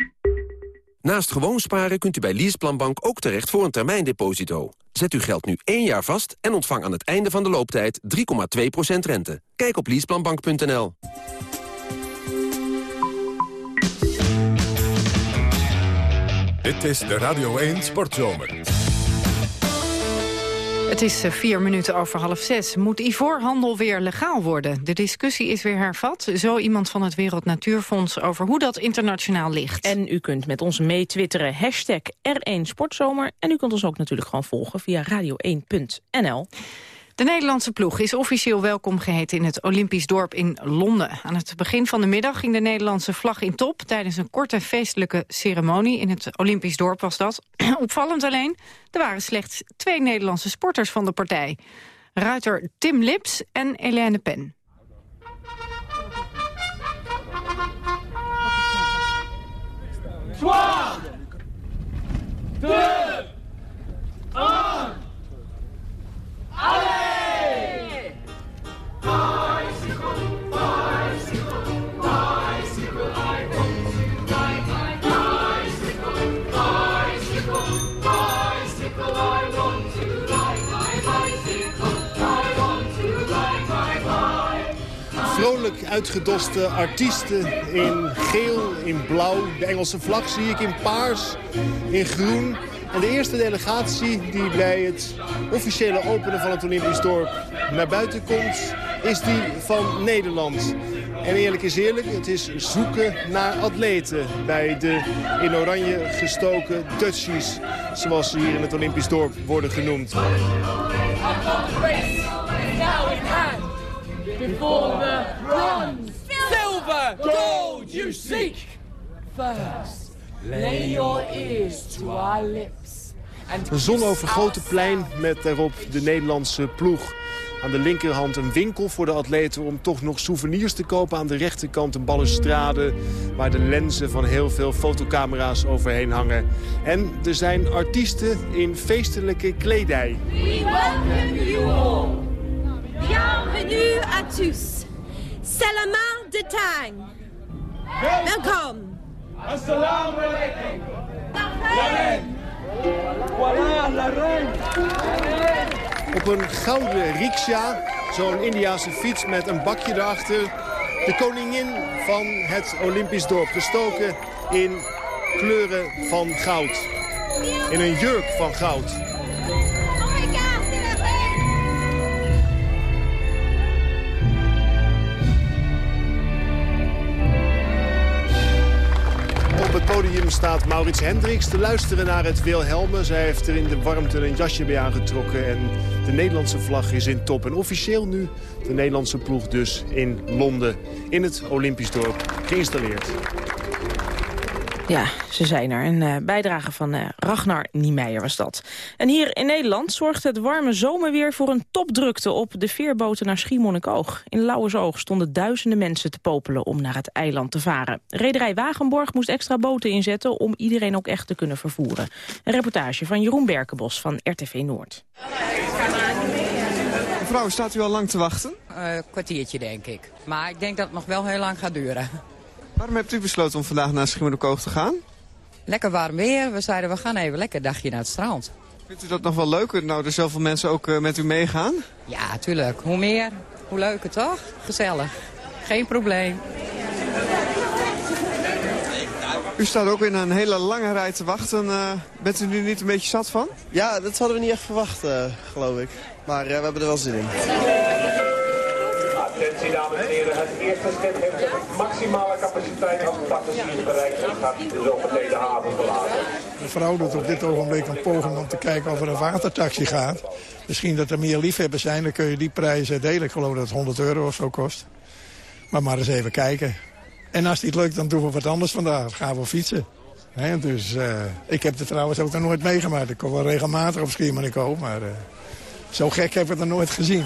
Naast gewoon sparen kunt u bij Leaseplanbank ook terecht voor een termijndeposito. Zet uw geld nu één jaar vast en ontvang aan het einde van de looptijd 3,2% rente. Kijk op leaseplanbank.nl. Dit is de Radio 1 Sportzomer. Het is eh, vier minuten over half zes. Moet ivoorhandel weer legaal worden? De discussie is weer hervat. Zo iemand van het Wereld Natuurfonds over hoe dat internationaal ligt. En u kunt met ons meetwitteren hashtag R1 Sportzomer. En u kunt ons ook natuurlijk gewoon volgen via radio1.nl. De Nederlandse ploeg is officieel welkom geheten in het Olympisch dorp in Londen. Aan het begin van de middag ging de Nederlandse vlag in top... tijdens een korte feestelijke ceremonie. In het Olympisch dorp was dat. Opvallend alleen, er waren slechts twee Nederlandse sporters van de partij. Ruiter Tim Lips en Helene Pen. Twaalf, deux, Vrolijk uitgedoste artiesten in geel, in blauw. De Engelse vlag zie ik in paars, in groen. En de eerste delegatie die bij het officiële openen van het Olympisch dorp naar buiten komt, is die van Nederland. En eerlijk is eerlijk, het is zoeken naar atleten bij de in oranje gestoken Dutchies, zoals ze hier in het Olympisch dorp worden genoemd. Before the gold you seek. First, lay your ears to our. Een zonovergoten plein met daarop de Nederlandse ploeg. Aan de linkerhand een winkel voor de atleten om toch nog souvenirs te kopen. Aan de rechterkant een balustrade waar de lenzen van heel veel fotocamera's overheen hangen. En er zijn artiesten in feestelijke kledij. We welcome you all. Bienvenue à tous. C'est la main de Tang. Welkom. Assalamu alaikum. Voilà, la reine. Op een gouden riksja, zo'n Indiase fiets met een bakje erachter. De koningin van het Olympisch dorp, gestoken in kleuren van goud. In een jurk van goud. Podium staat Maurits Hendricks te luisteren naar het Wilhelmus. Zij heeft er in de warmte een jasje bij aangetrokken. En de Nederlandse vlag is in top. En officieel nu de Nederlandse ploeg dus in Londen. In het Olympisch dorp geïnstalleerd. Ja, ze zijn er. Een uh, bijdrage van uh, Ragnar Niemeyer was dat. En hier in Nederland zorgt het warme zomerweer voor een topdrukte op de veerboten naar Schiermonnikoog. In Lauwersoog stonden duizenden mensen te popelen om naar het eiland te varen. Rederij Wagenborg moest extra boten inzetten om iedereen ook echt te kunnen vervoeren. Een reportage van Jeroen Berkenbos van RTV Noord. Mevrouw, staat u al lang te wachten? Een uh, kwartiertje, denk ik. Maar ik denk dat het nog wel heel lang gaat duren. Waarom hebt u besloten om vandaag naar Schiermonnikoog te gaan? Lekker warm weer. We zeiden we gaan even lekker een dagje naar het strand. Vindt u dat nog wel leuk? Nou, er zoveel mensen ook uh, met u meegaan? Ja, tuurlijk. Hoe meer, hoe leuker toch? Gezellig. Geen probleem. U staat ook in een hele lange rij te wachten. Uh, bent u nu niet een beetje zat van? Ja, dat hadden we niet echt verwacht, uh, geloof ik. Maar we hebben er wel zin in. Attentie dames en heren, het eerste schip heeft de maximale capaciteit van passagiers bereikt en gaat de zometeen de haven verlaten. De vrouw doet op dit ogenblik een poging om te kijken of er een watertaxi gaat. Misschien dat er meer liefhebbers zijn, dan kun je die prijzen delen. Ik geloof dat het 100 euro of zo kost. Maar maar eens even kijken. En als het niet lukt, dan doen we wat anders vandaag. Dan gaan we fietsen. Dus uh, ik heb er trouwens ook nog nooit meegemaakt. Ik kom wel regelmatig op Schiermonnikoog, maar uh, zo gek heb ik het nog nooit gezien.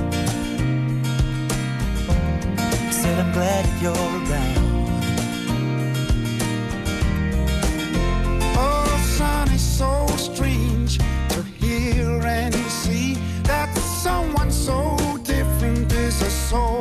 Said I'm glad that you're around. Oh, son, it's so strange to hear and see that someone so different is a soul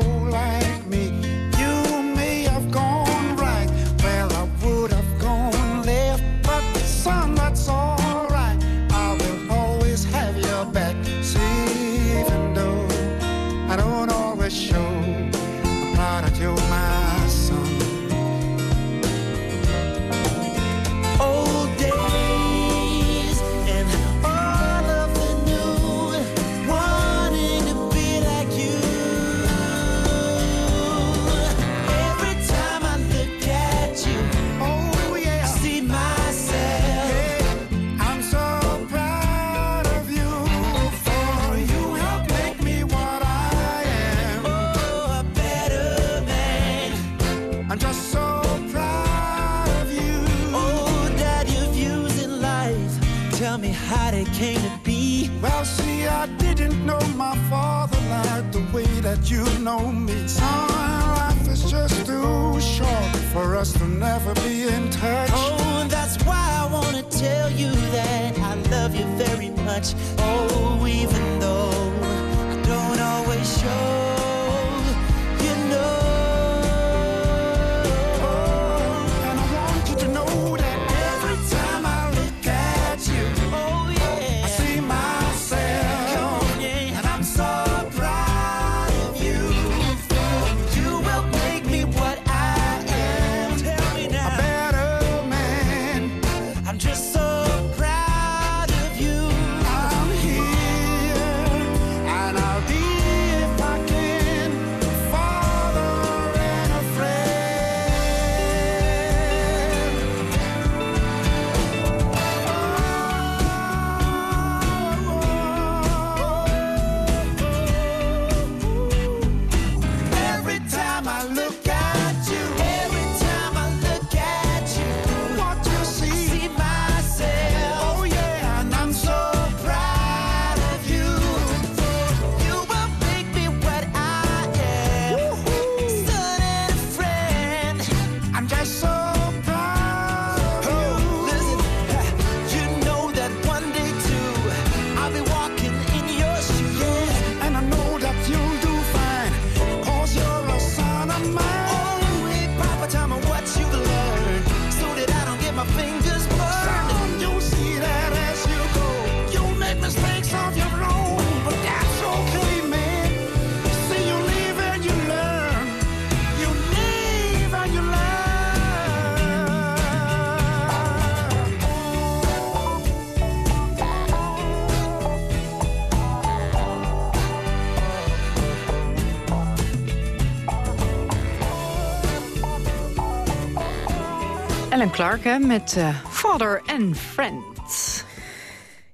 Met eh, Father and Friends.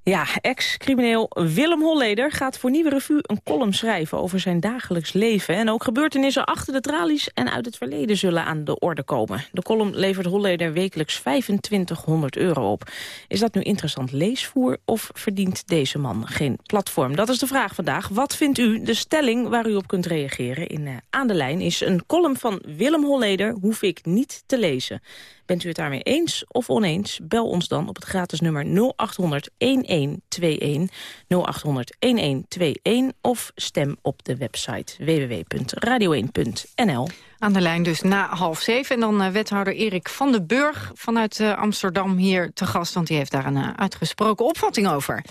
Ja, ex-crimineel Willem Holleder gaat voor Nieuwe Revue een column schrijven over zijn dagelijks leven. En ook gebeurtenissen achter de tralies en uit het verleden zullen aan de orde komen. De column levert Holleder wekelijks 2500 euro op. Is dat nu interessant leesvoer of verdient deze man geen platform? Dat is de vraag vandaag. Wat vindt u? De stelling waar u op kunt reageren in eh, Aan de Lijn is een column van Willem Holleder hoef ik niet te lezen. Bent u het daarmee eens of oneens? Bel ons dan op het gratis nummer 0800 1121 0800 1121 of stem op de website www.radio1.nl. Aan de lijn dus na half zeven. En dan eh, wethouder Erik van den Burg vanuit eh, Amsterdam hier te gast. Want die heeft daar een eh, uitgesproken opvatting over.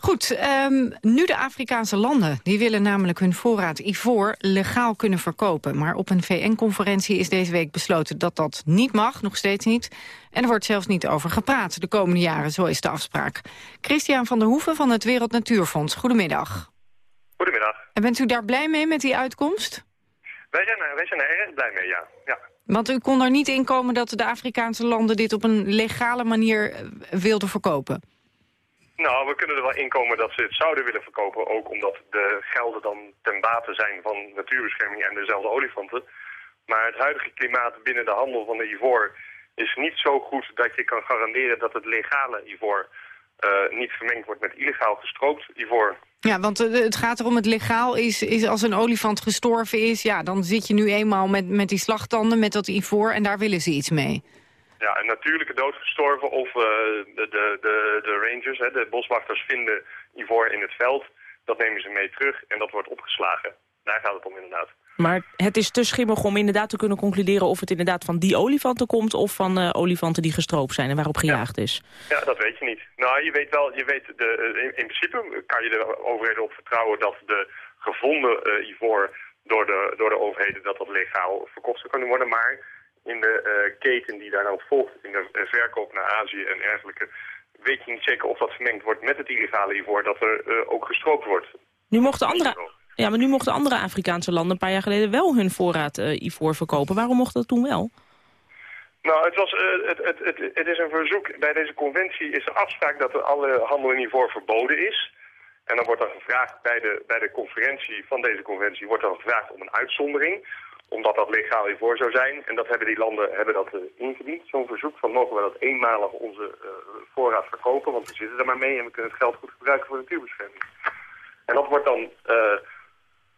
Goed, ehm, nu de Afrikaanse landen. Die willen namelijk hun voorraad ivoor legaal kunnen verkopen. Maar op een VN-conferentie is deze week besloten dat dat niet mag. Nog steeds niet. En er wordt zelfs niet over gepraat de komende jaren. Zo is de afspraak. Christian van der Hoeven van het Wereld Natuurfonds. Goedemiddag. Goedemiddag. En bent u daar blij mee met die uitkomst? Wij zijn, er, wij zijn er erg blij mee, ja. ja. Want u kon er niet in komen dat de Afrikaanse landen dit op een legale manier eh, wilden verkopen. Nou, we kunnen er wel inkomen dat ze het zouden willen verkopen. Ook omdat de gelden dan ten bate zijn van natuurbescherming en dezelfde olifanten. Maar het huidige klimaat binnen de handel van de ivoor is niet zo goed dat je kan garanderen dat het legale ivoor eh, niet vermengd wordt met illegaal gestroopt ivoor. Ja, want eh, het gaat erom, het legaal is, is als een olifant gestorven is... ja, dan zit je nu eenmaal met, met die slagtanden, met dat ivoor... en daar willen ze iets mee. Ja, een natuurlijke dood gestorven of eh, de, de, de, de rangers, hè, de boswachters vinden ivoor in het veld. Dat nemen ze mee terug en dat wordt opgeslagen. Daar gaat het om inderdaad. Maar het is te schimmig om inderdaad te kunnen concluderen... of het inderdaad van die olifanten komt of van uh, olifanten die gestroopt zijn... en waarop gejaagd ja. is. Ja, dat weet je niet. Nou, je weet wel, je weet de, in, in principe kan je de overheden op vertrouwen... dat de gevonden uh, ivoor door de, door de overheden dat dat legaal verkocht zou kunnen worden. Maar in de uh, keten die daar dan volgt, in de verkoop naar Azië en dergelijke... weet je niet zeker of dat vermengd wordt met het illegale ivoor... dat er ook gestroopt wordt. Nu mochten andere... Ja, maar nu mochten andere Afrikaanse landen een paar jaar geleden wel hun voorraad uh, ivoor verkopen. Waarom mocht dat toen wel? Nou, het, was, uh, het, het, het, het is een verzoek. Bij deze conventie is de afspraak dat er alle handel in ivoor verboden is. En dan wordt dan gevraagd bij de, bij de conferentie van deze conventie wordt dan gevraagd om een uitzondering. Omdat dat legaal hiervoor zou zijn. En dat hebben die landen hebben dat eh, ingediend, zo'n verzoek van mogen we dat eenmalig onze eh, voorraad verkopen, want we zitten er maar mee en we kunnen het geld goed gebruiken voor natuurbescherming. En dat wordt dan, eh,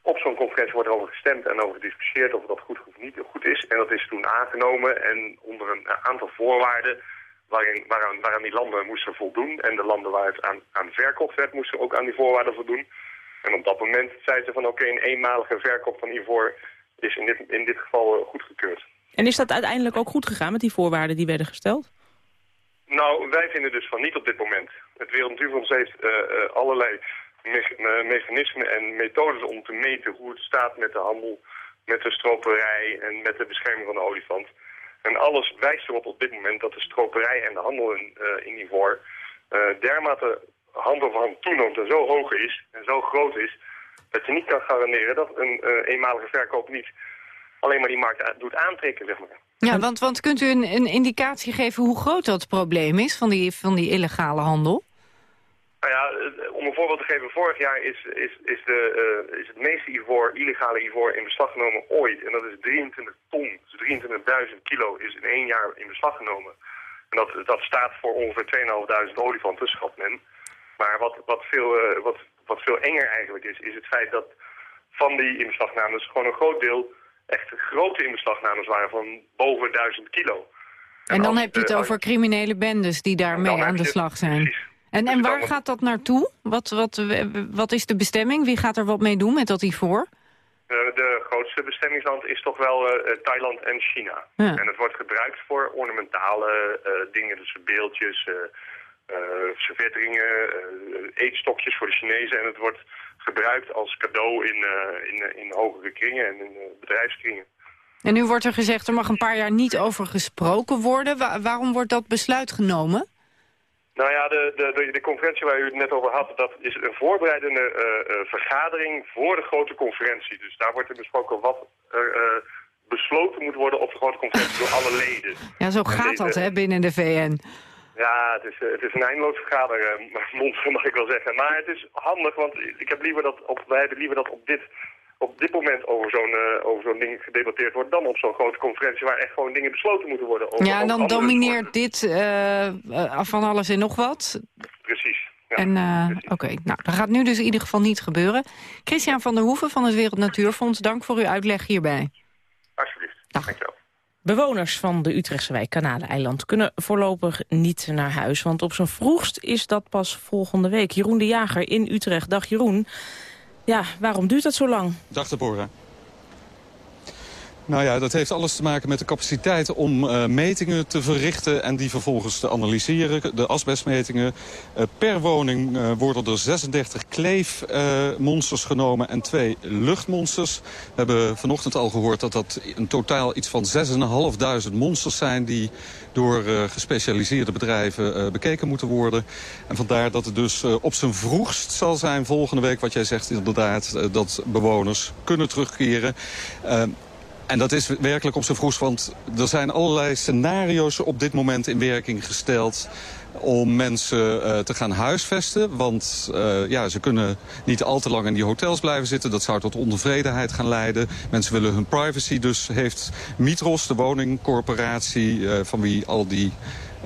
op zo'n conferentie wordt er over gestemd en over gediscussieerd of dat goed of niet goed is. En dat is toen aangenomen en onder een aantal voorwaarden waarin, waaraan, waaraan die landen moesten voldoen. En de landen waar het aan, aan verkocht werd, moesten ook aan die voorwaarden voldoen. En op dat moment zeiden ze van oké, een eenmalige verkoop van ivoor is in dit, in dit geval uh, goedgekeurd. En is dat uiteindelijk ook goed gegaan met die voorwaarden die werden gesteld? Nou, wij vinden dus van niet op dit moment. Het Wereld Natuurfonds heeft uh, uh, allerlei me mechanismen en methodes om te meten hoe het staat met de handel, met de stroperij en met de bescherming van de olifant. En alles wijst erop op dit moment dat de stroperij en de handel in, in ivoor dermate hand over hand toeneemt en zo hoog is en zo groot is dat je niet kan garanderen dat een uh, eenmalige verkoop niet alleen maar die markt doet aantrekken, zeg maar. Ja, want, want kunt u een, een indicatie geven hoe groot dat probleem is van die, van die illegale handel? Nou ja, om een voorbeeld te geven, vorig jaar is, is, is, de, uh, is het meeste ivoor, illegale ivoor in beslag genomen ooit. En dat is 23 ton, dus 23.000 kilo is in één jaar in beslag genomen. En dat, dat staat voor ongeveer 2.500 olifanten, schat men. Maar wat, wat, veel, uh, wat wat veel enger eigenlijk is, is het feit dat van die inbeslagnames gewoon een groot deel echt grote inbeslagnames waren van boven duizend kilo. En, en dan heb je het over criminele bendes die daarmee aan de slag zijn. Precies. En, en dus waar gaat dat naartoe? Wat, wat, wat is de bestemming? Wie gaat er wat mee doen met dat ivoor? De, de grootste bestemmingsland is toch wel uh, Thailand en China. Ja. En het wordt gebruikt voor ornamentale uh, dingen, dus beeldjes, uh, servetringen, uh, eetstokjes voor de Chinezen. En het wordt gebruikt als cadeau in, uh, in, in hogere kringen en in bedrijfskringen. En nu wordt er gezegd, er mag een paar jaar niet over gesproken worden. Wa waarom wordt dat besluit genomen? Nou ja, de, de, de, conferentie waar u het net over had, dat is een voorbereidende uh, vergadering voor de grote conferentie. Dus daar wordt er besproken wat er uh, besloten moet worden op de grote conferentie door alle leden. Ja, zo gaat dat hè, binnen de VN. Ja, het is, het is een eindeloos vergaderen, monster mag ik wel zeggen. Maar het is handig, want ik heb liever dat op, wij hebben liever dat op dit, op dit moment over zo'n uh, over zo'n ding gedebatteerd wordt... dan op zo'n grote conferentie waar echt gewoon dingen besloten moeten worden. Over, ja, en dan domineert dit uh, van alles en nog wat. Precies. Ja, en uh, oké, okay. nou, dat gaat nu dus in ieder geval niet gebeuren. Christian van der Hoeven van het Wereld Natuurfonds, dank voor uw uitleg hierbij. Alsjeblieft, Dag. dankjewel. Bewoners van de Utrechtse wijk Kanaleiland kunnen voorlopig niet naar huis. Want op zijn vroegst is dat pas volgende week. Jeroen de Jager in Utrecht. Dag Jeroen. Ja, waarom duurt dat zo lang? Dag Deborah. Nou ja, dat heeft alles te maken met de capaciteit om uh, metingen te verrichten... en die vervolgens te analyseren, de asbestmetingen. Uh, per woning uh, worden er 36 kleefmonsters genomen en twee luchtmonsters. We hebben vanochtend al gehoord dat dat in totaal iets van 6.500 monsters zijn... die door gespecialiseerde bedrijven bekeken moeten worden. En vandaar dat het dus op zijn vroegst zal zijn volgende week... wat jij zegt inderdaad, dat bewoners kunnen terugkeren... En dat is werkelijk op zijn vroegst, want er zijn allerlei scenario's op dit moment in werking gesteld om mensen uh, te gaan huisvesten. Want uh, ja, ze kunnen niet al te lang in die hotels blijven zitten. Dat zou tot ontevredenheid gaan leiden. Mensen willen hun privacy. Dus heeft Mitros, de woningcorporatie uh, van wie al die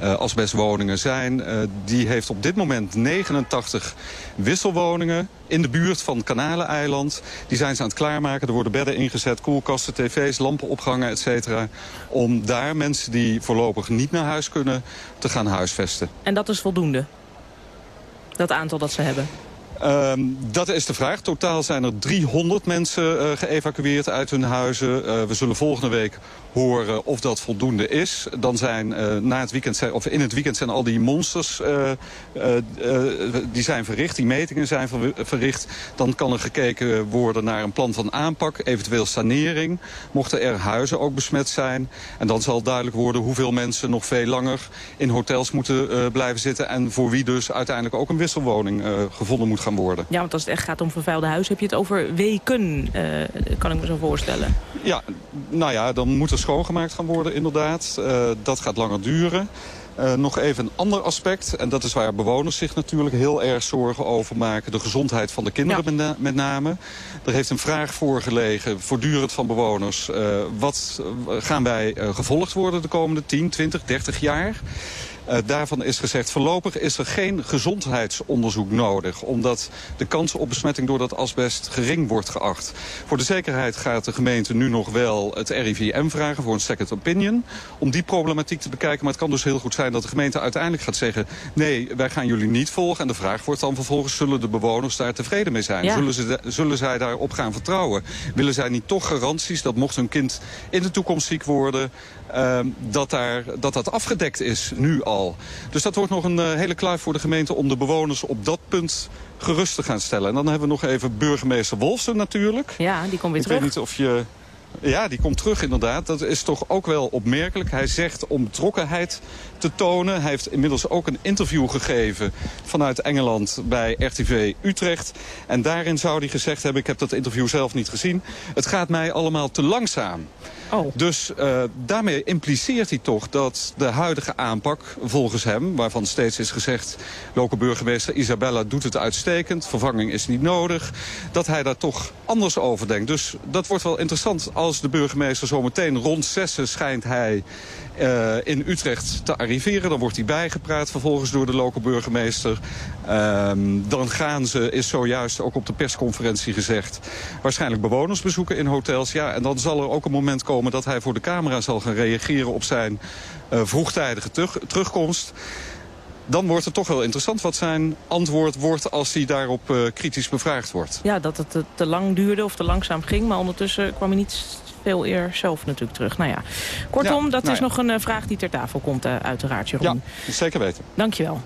asbestwoningen zijn. Uh, die heeft op dit moment 89 wisselwoningen in de buurt van Kanaleneiland. Die zijn ze aan het klaarmaken. Er worden bedden ingezet, koelkasten, tv's, lampen opgehangen, et cetera. Om daar mensen die voorlopig niet naar huis kunnen te gaan huisvesten. En dat is voldoende? Dat aantal dat ze hebben? Um, dat is de vraag. Totaal zijn er 300 mensen uh, geëvacueerd uit hun huizen. Uh, we zullen volgende week horen of dat voldoende is. Dan zijn uh, na het weekend, of in het weekend zijn al die monsters uh, uh, die zijn verricht, die metingen zijn verricht. Dan kan er gekeken worden naar een plan van aanpak, eventueel sanering. Mochten er huizen ook besmet zijn. En dan zal duidelijk worden hoeveel mensen nog veel langer in hotels moeten blijven zitten. En voor wie dus uiteindelijk ook een wisselwoning gevonden moet gaan worden. Ja, want als het echt gaat om vervuilde huizen heb je het over weken, kan ik me zo voorstellen. Ja, nou ja, dan moet er schoongemaakt gaan worden inderdaad. Uh, dat gaat langer duren. Uh, nog even een ander aspect, en dat is waar bewoners zich natuurlijk heel erg zorgen over maken. De gezondheid van de kinderen ja. met, na met, name. Er heeft een vraag voorgelegen, voortdurend van bewoners. Uh, wat gaan wij gevolgd worden de komende 10, 20, 30 jaar? Uh, daarvan is gezegd, voorlopig is er geen gezondheidsonderzoek nodig. Omdat de kans op besmetting door dat asbest gering wordt geacht. Voor de zekerheid gaat de gemeente nu nog wel het RIVM vragen voor een second opinion. Om die problematiek te bekijken. Maar het kan dus heel goed zijn dat de gemeente uiteindelijk gaat zeggen... nee, wij gaan jullie niet volgen. En de vraag wordt dan vervolgens, zullen de bewoners daar tevreden mee zijn? Ja. Zullen, ze, zullen zij daarop gaan vertrouwen? Willen zij niet toch garanties dat mocht hun kind in de toekomst ziek worden... Uh, dat, daar, dat dat afgedekt is, nu al. Dus dat wordt nog een uh, hele kluif voor de gemeente om de bewoners op dat punt gerust te gaan stellen. En dan hebben we nog even burgemeester Wolfsen natuurlijk. Ja, die komt weer Ik terug. weet niet of je... Ja, die komt terug inderdaad. Dat is toch ook wel opmerkelijk. Hij zegt om betrokkenheid te tonen. Hij heeft inmiddels ook een interview gegeven vanuit Engeland bij RTV Utrecht. En daarin zou hij gezegd hebben, ik heb dat interview zelf niet gezien... het gaat mij allemaal te langzaam. Oh. Dus uh, daarmee impliceert hij toch dat de huidige aanpak volgens hem... waarvan steeds is gezegd, lokale burgemeester Isabella doet het uitstekend... vervanging is niet nodig, dat hij daar toch anders over denkt. Dus dat wordt wel interessant als de burgemeester zometeen rond zessen schijnt hij... Uh, in Utrecht te arriveren. Dan wordt hij bijgepraat vervolgens door de lokale burgemeester. Um, dan gaan ze, is zojuist ook op de persconferentie gezegd... waarschijnlijk bewoners bezoeken in hotels. Ja, en dan zal er ook een moment komen dat hij voor de camera zal gaan reageren... op zijn uh, vroegtijdige terug, terugkomst. Dan wordt het toch wel interessant wat zijn antwoord wordt als hij daarop uh, kritisch bevraagd wordt. Ja, dat het te, te lang duurde of te langzaam ging. Maar ondertussen kwam hij niet veel eer zelf natuurlijk terug. Nou ja, kortom, Ja, dat nou is ja. nog een uh, vraag die ter tafel komt uh, uiteraard, Jeroen. Ja, zeker weten. Dankjewel.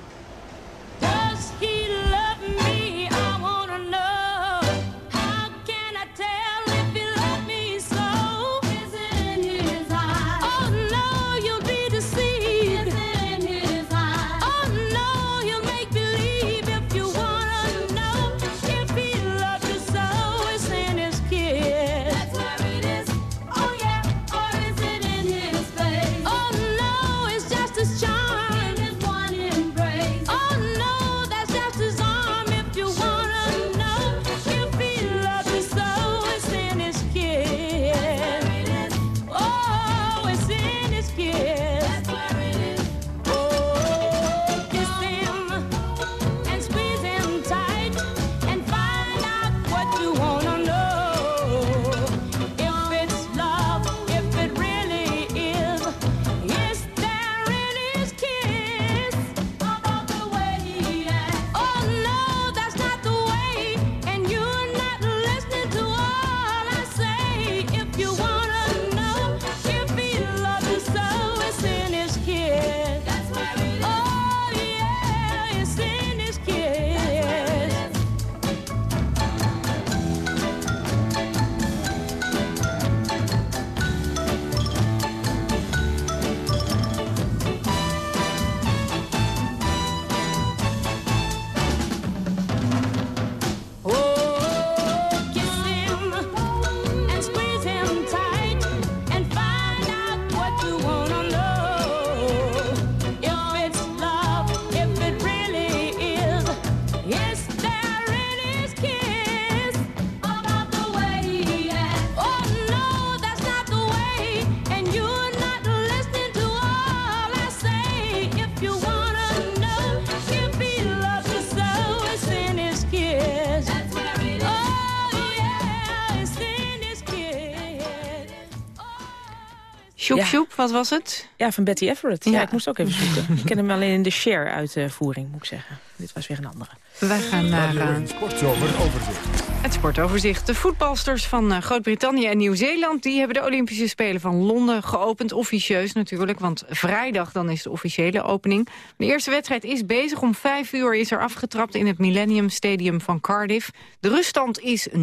Sjoep, Ja. sjoep, wat was het? Ja, van Betty Everett. Ja, Ja. ik moest ook even zoeken. ik ken hem alleen in de share-uitvoering, moet ik zeggen. Dit was weer een andere. Wij gaan naar Radio eh, 1 Sportzomer overzicht. Het sportoverzicht. De voetbalsters van eh, Groot-Brittannië en Nieuw-Zeeland... die hebben de Olympische Spelen van Londen geopend. Officieus natuurlijk, want vrijdag dan is de officiële opening. De eerste wedstrijd is bezig. Om vijf uur is er afgetrapt in het Millennium Stadium van Cardiff. De ruststand is 0-0.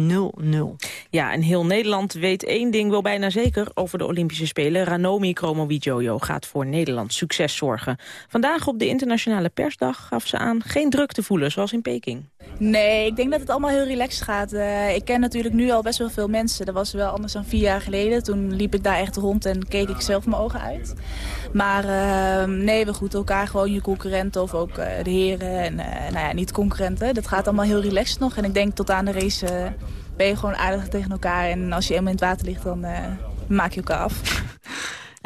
Ja, en heel Nederland weet één ding wel bijna zeker over de Olympische Spelen. Ranomi Kromowidjojo gaat voor Nederland succes zorgen. Vandaag op de internationale persdag gaf ze aan geen druk te voelen, zoals in Peking. Nee, ik denk dat het allemaal heel relaxed gaat. Eh, ik ken natuurlijk nu al best wel veel mensen. Dat was wel anders dan vier jaar geleden. Toen liep ik daar echt rond en keek ik zelf mijn ogen uit. Maar eh, nee, we groeten elkaar gewoon je concurrenten of ook eh, de heren. En nou ja, niet concurrenten. Dat gaat allemaal heel relaxed nog. En ik denk tot aan de race ben je gewoon aardig tegen elkaar. En als je eenmaal in het water ligt, dan maak je elkaar af.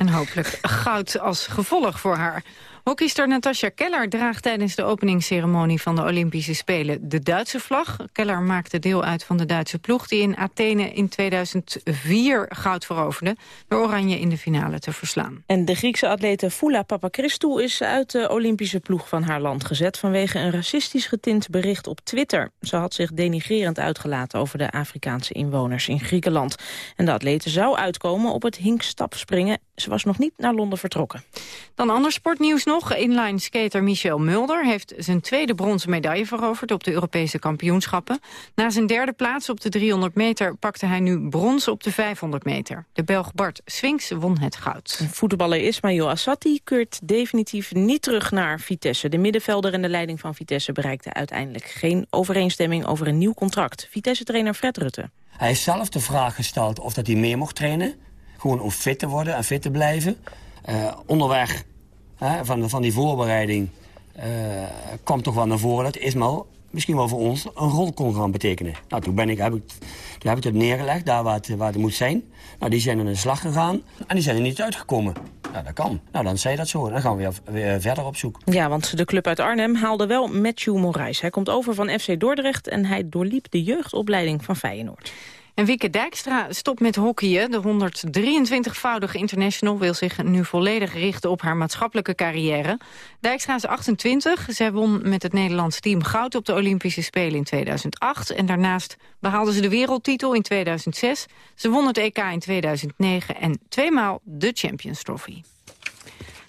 En hopelijk goud als gevolg voor haar. Hockeyster Natasja Keller draagt tijdens de openingsceremonie van de Olympische Spelen de Duitse vlag. Keller maakte deel uit van de Duitse ploeg die in Athene in 2004 goud veroverde. Door Oranje in de finale te verslaan. En de Griekse atlete Foula Papachristou is uit de Olympische ploeg van haar land gezet vanwege een racistisch getint bericht op Twitter. Ze had zich denigrerend uitgelaten over de Afrikaanse inwoners in Griekenland. En de atlete zou uitkomen op het hinkstapspringen. Ze was nog niet naar Londen vertrokken. Dan ander sportnieuws nog. Inline skater Michel Mulder heeft zijn tweede bronzen medaille veroverd op de Europese kampioenschappen. Na zijn derde plaats op de 300 meter pakte hij nu brons op de 500 meter. De Belg Bart Swinks won het goud. Voetballer Ismail Assati keurt definitief niet terug naar Vitesse. De middenvelder en de leiding van Vitesse bereikten uiteindelijk geen overeenstemming over een nieuw contract. Vitesse-trainer Fred Rutte. Hij heeft zelf de vraag gesteld of dat hij meer mocht trainen. Gewoon om fit te worden en fit te blijven. Uh, onderweg van, van die voorbereiding uh, kwam toch wel naar voren dat Ismail misschien wel voor ons een rol kon gaan betekenen. Nou, toen ben ik, heb, ik, heb ik het neergelegd, daar waar het, waar het moet zijn. Nou, die zijn aan de slag gegaan en die zijn er niet uitgekomen. Nou, dat kan. Nou, dan zei dat zo. Dan gaan we weer, weer verder op zoek. Ja, want de club uit Arnhem haalde wel Matthew Moraes. Hij komt over van FC Dordrecht en hij doorliep de jeugdopleiding van Feyenoord. En Wieke Dijkstra stopt met hockeyen. De 123-voudige international wil zich nu volledig richten op haar maatschappelijke carrière. Dijkstra is 28. Zij won met het Nederlands team goud op de Olympische Spelen in 2008. En daarnaast behaalde ze de wereldtitel in 2006. Ze won het EK in 2009 en tweemaal de Champions Trophy.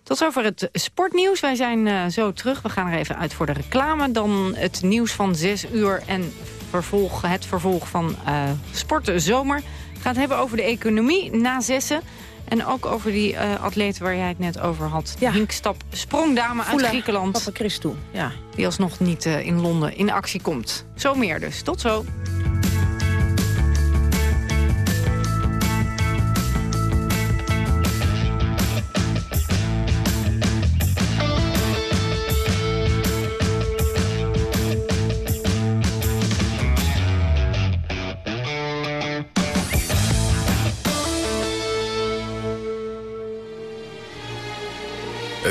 Tot zover het sportnieuws. Wij zijn uh, zo terug. We gaan er even uit voor de reclame. Dan het nieuws van 6 uur en vervolg, het vervolg van uh, Sport Zomer. gaat hebben over de economie na zessen. En ook over die uh, atleet waar jij het net over had. Ja. Hinkstap sprongdame uit Griekenland. Papa Christou, ja. Die alsnog niet uh, in Londen in actie komt. Zo meer dus. Tot zo.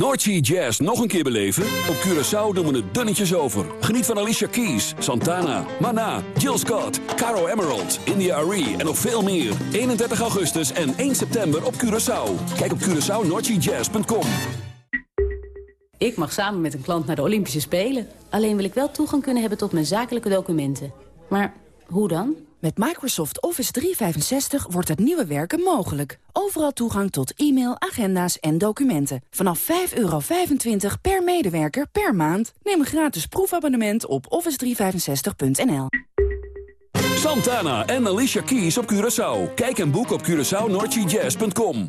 Noordsea Jazz nog een keer beleven? Op Curaçao doen we het dunnetjes over. Geniet van Alicia Keys, Santana, Mana, Jill Scott, Caro Emerald, India Arie en nog veel meer. 31 augustus en 1 september op Curaçao. Kijk op CuraçaoNoordseaJazz.com. Ik mag samen met een klant naar de Olympische Spelen. Alleen wil ik wel toegang kunnen hebben tot mijn zakelijke documenten. Maar hoe dan? Met Microsoft Office 365 wordt het nieuwe werken mogelijk. Overal toegang tot e-mail, agenda's en documenten. Vanaf 5,25 per medewerker per maand. Neem een gratis proefabonnement op office365.nl. Santana en Alicia Keys op Curaçao. Kijk en boek op CuraçaoNordGJazz.com.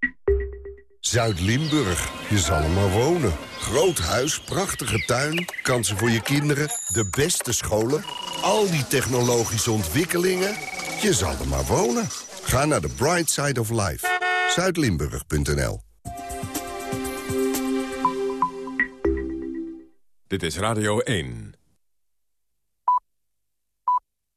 Zuid-Limburg, je zal er maar wonen. Groot huis, prachtige tuin, kansen voor je kinderen, de beste scholen... al die technologische ontwikkelingen, je zal er maar wonen. Ga naar de Bright Side of Life, zuidlimburg.nl. Dit is Radio 1.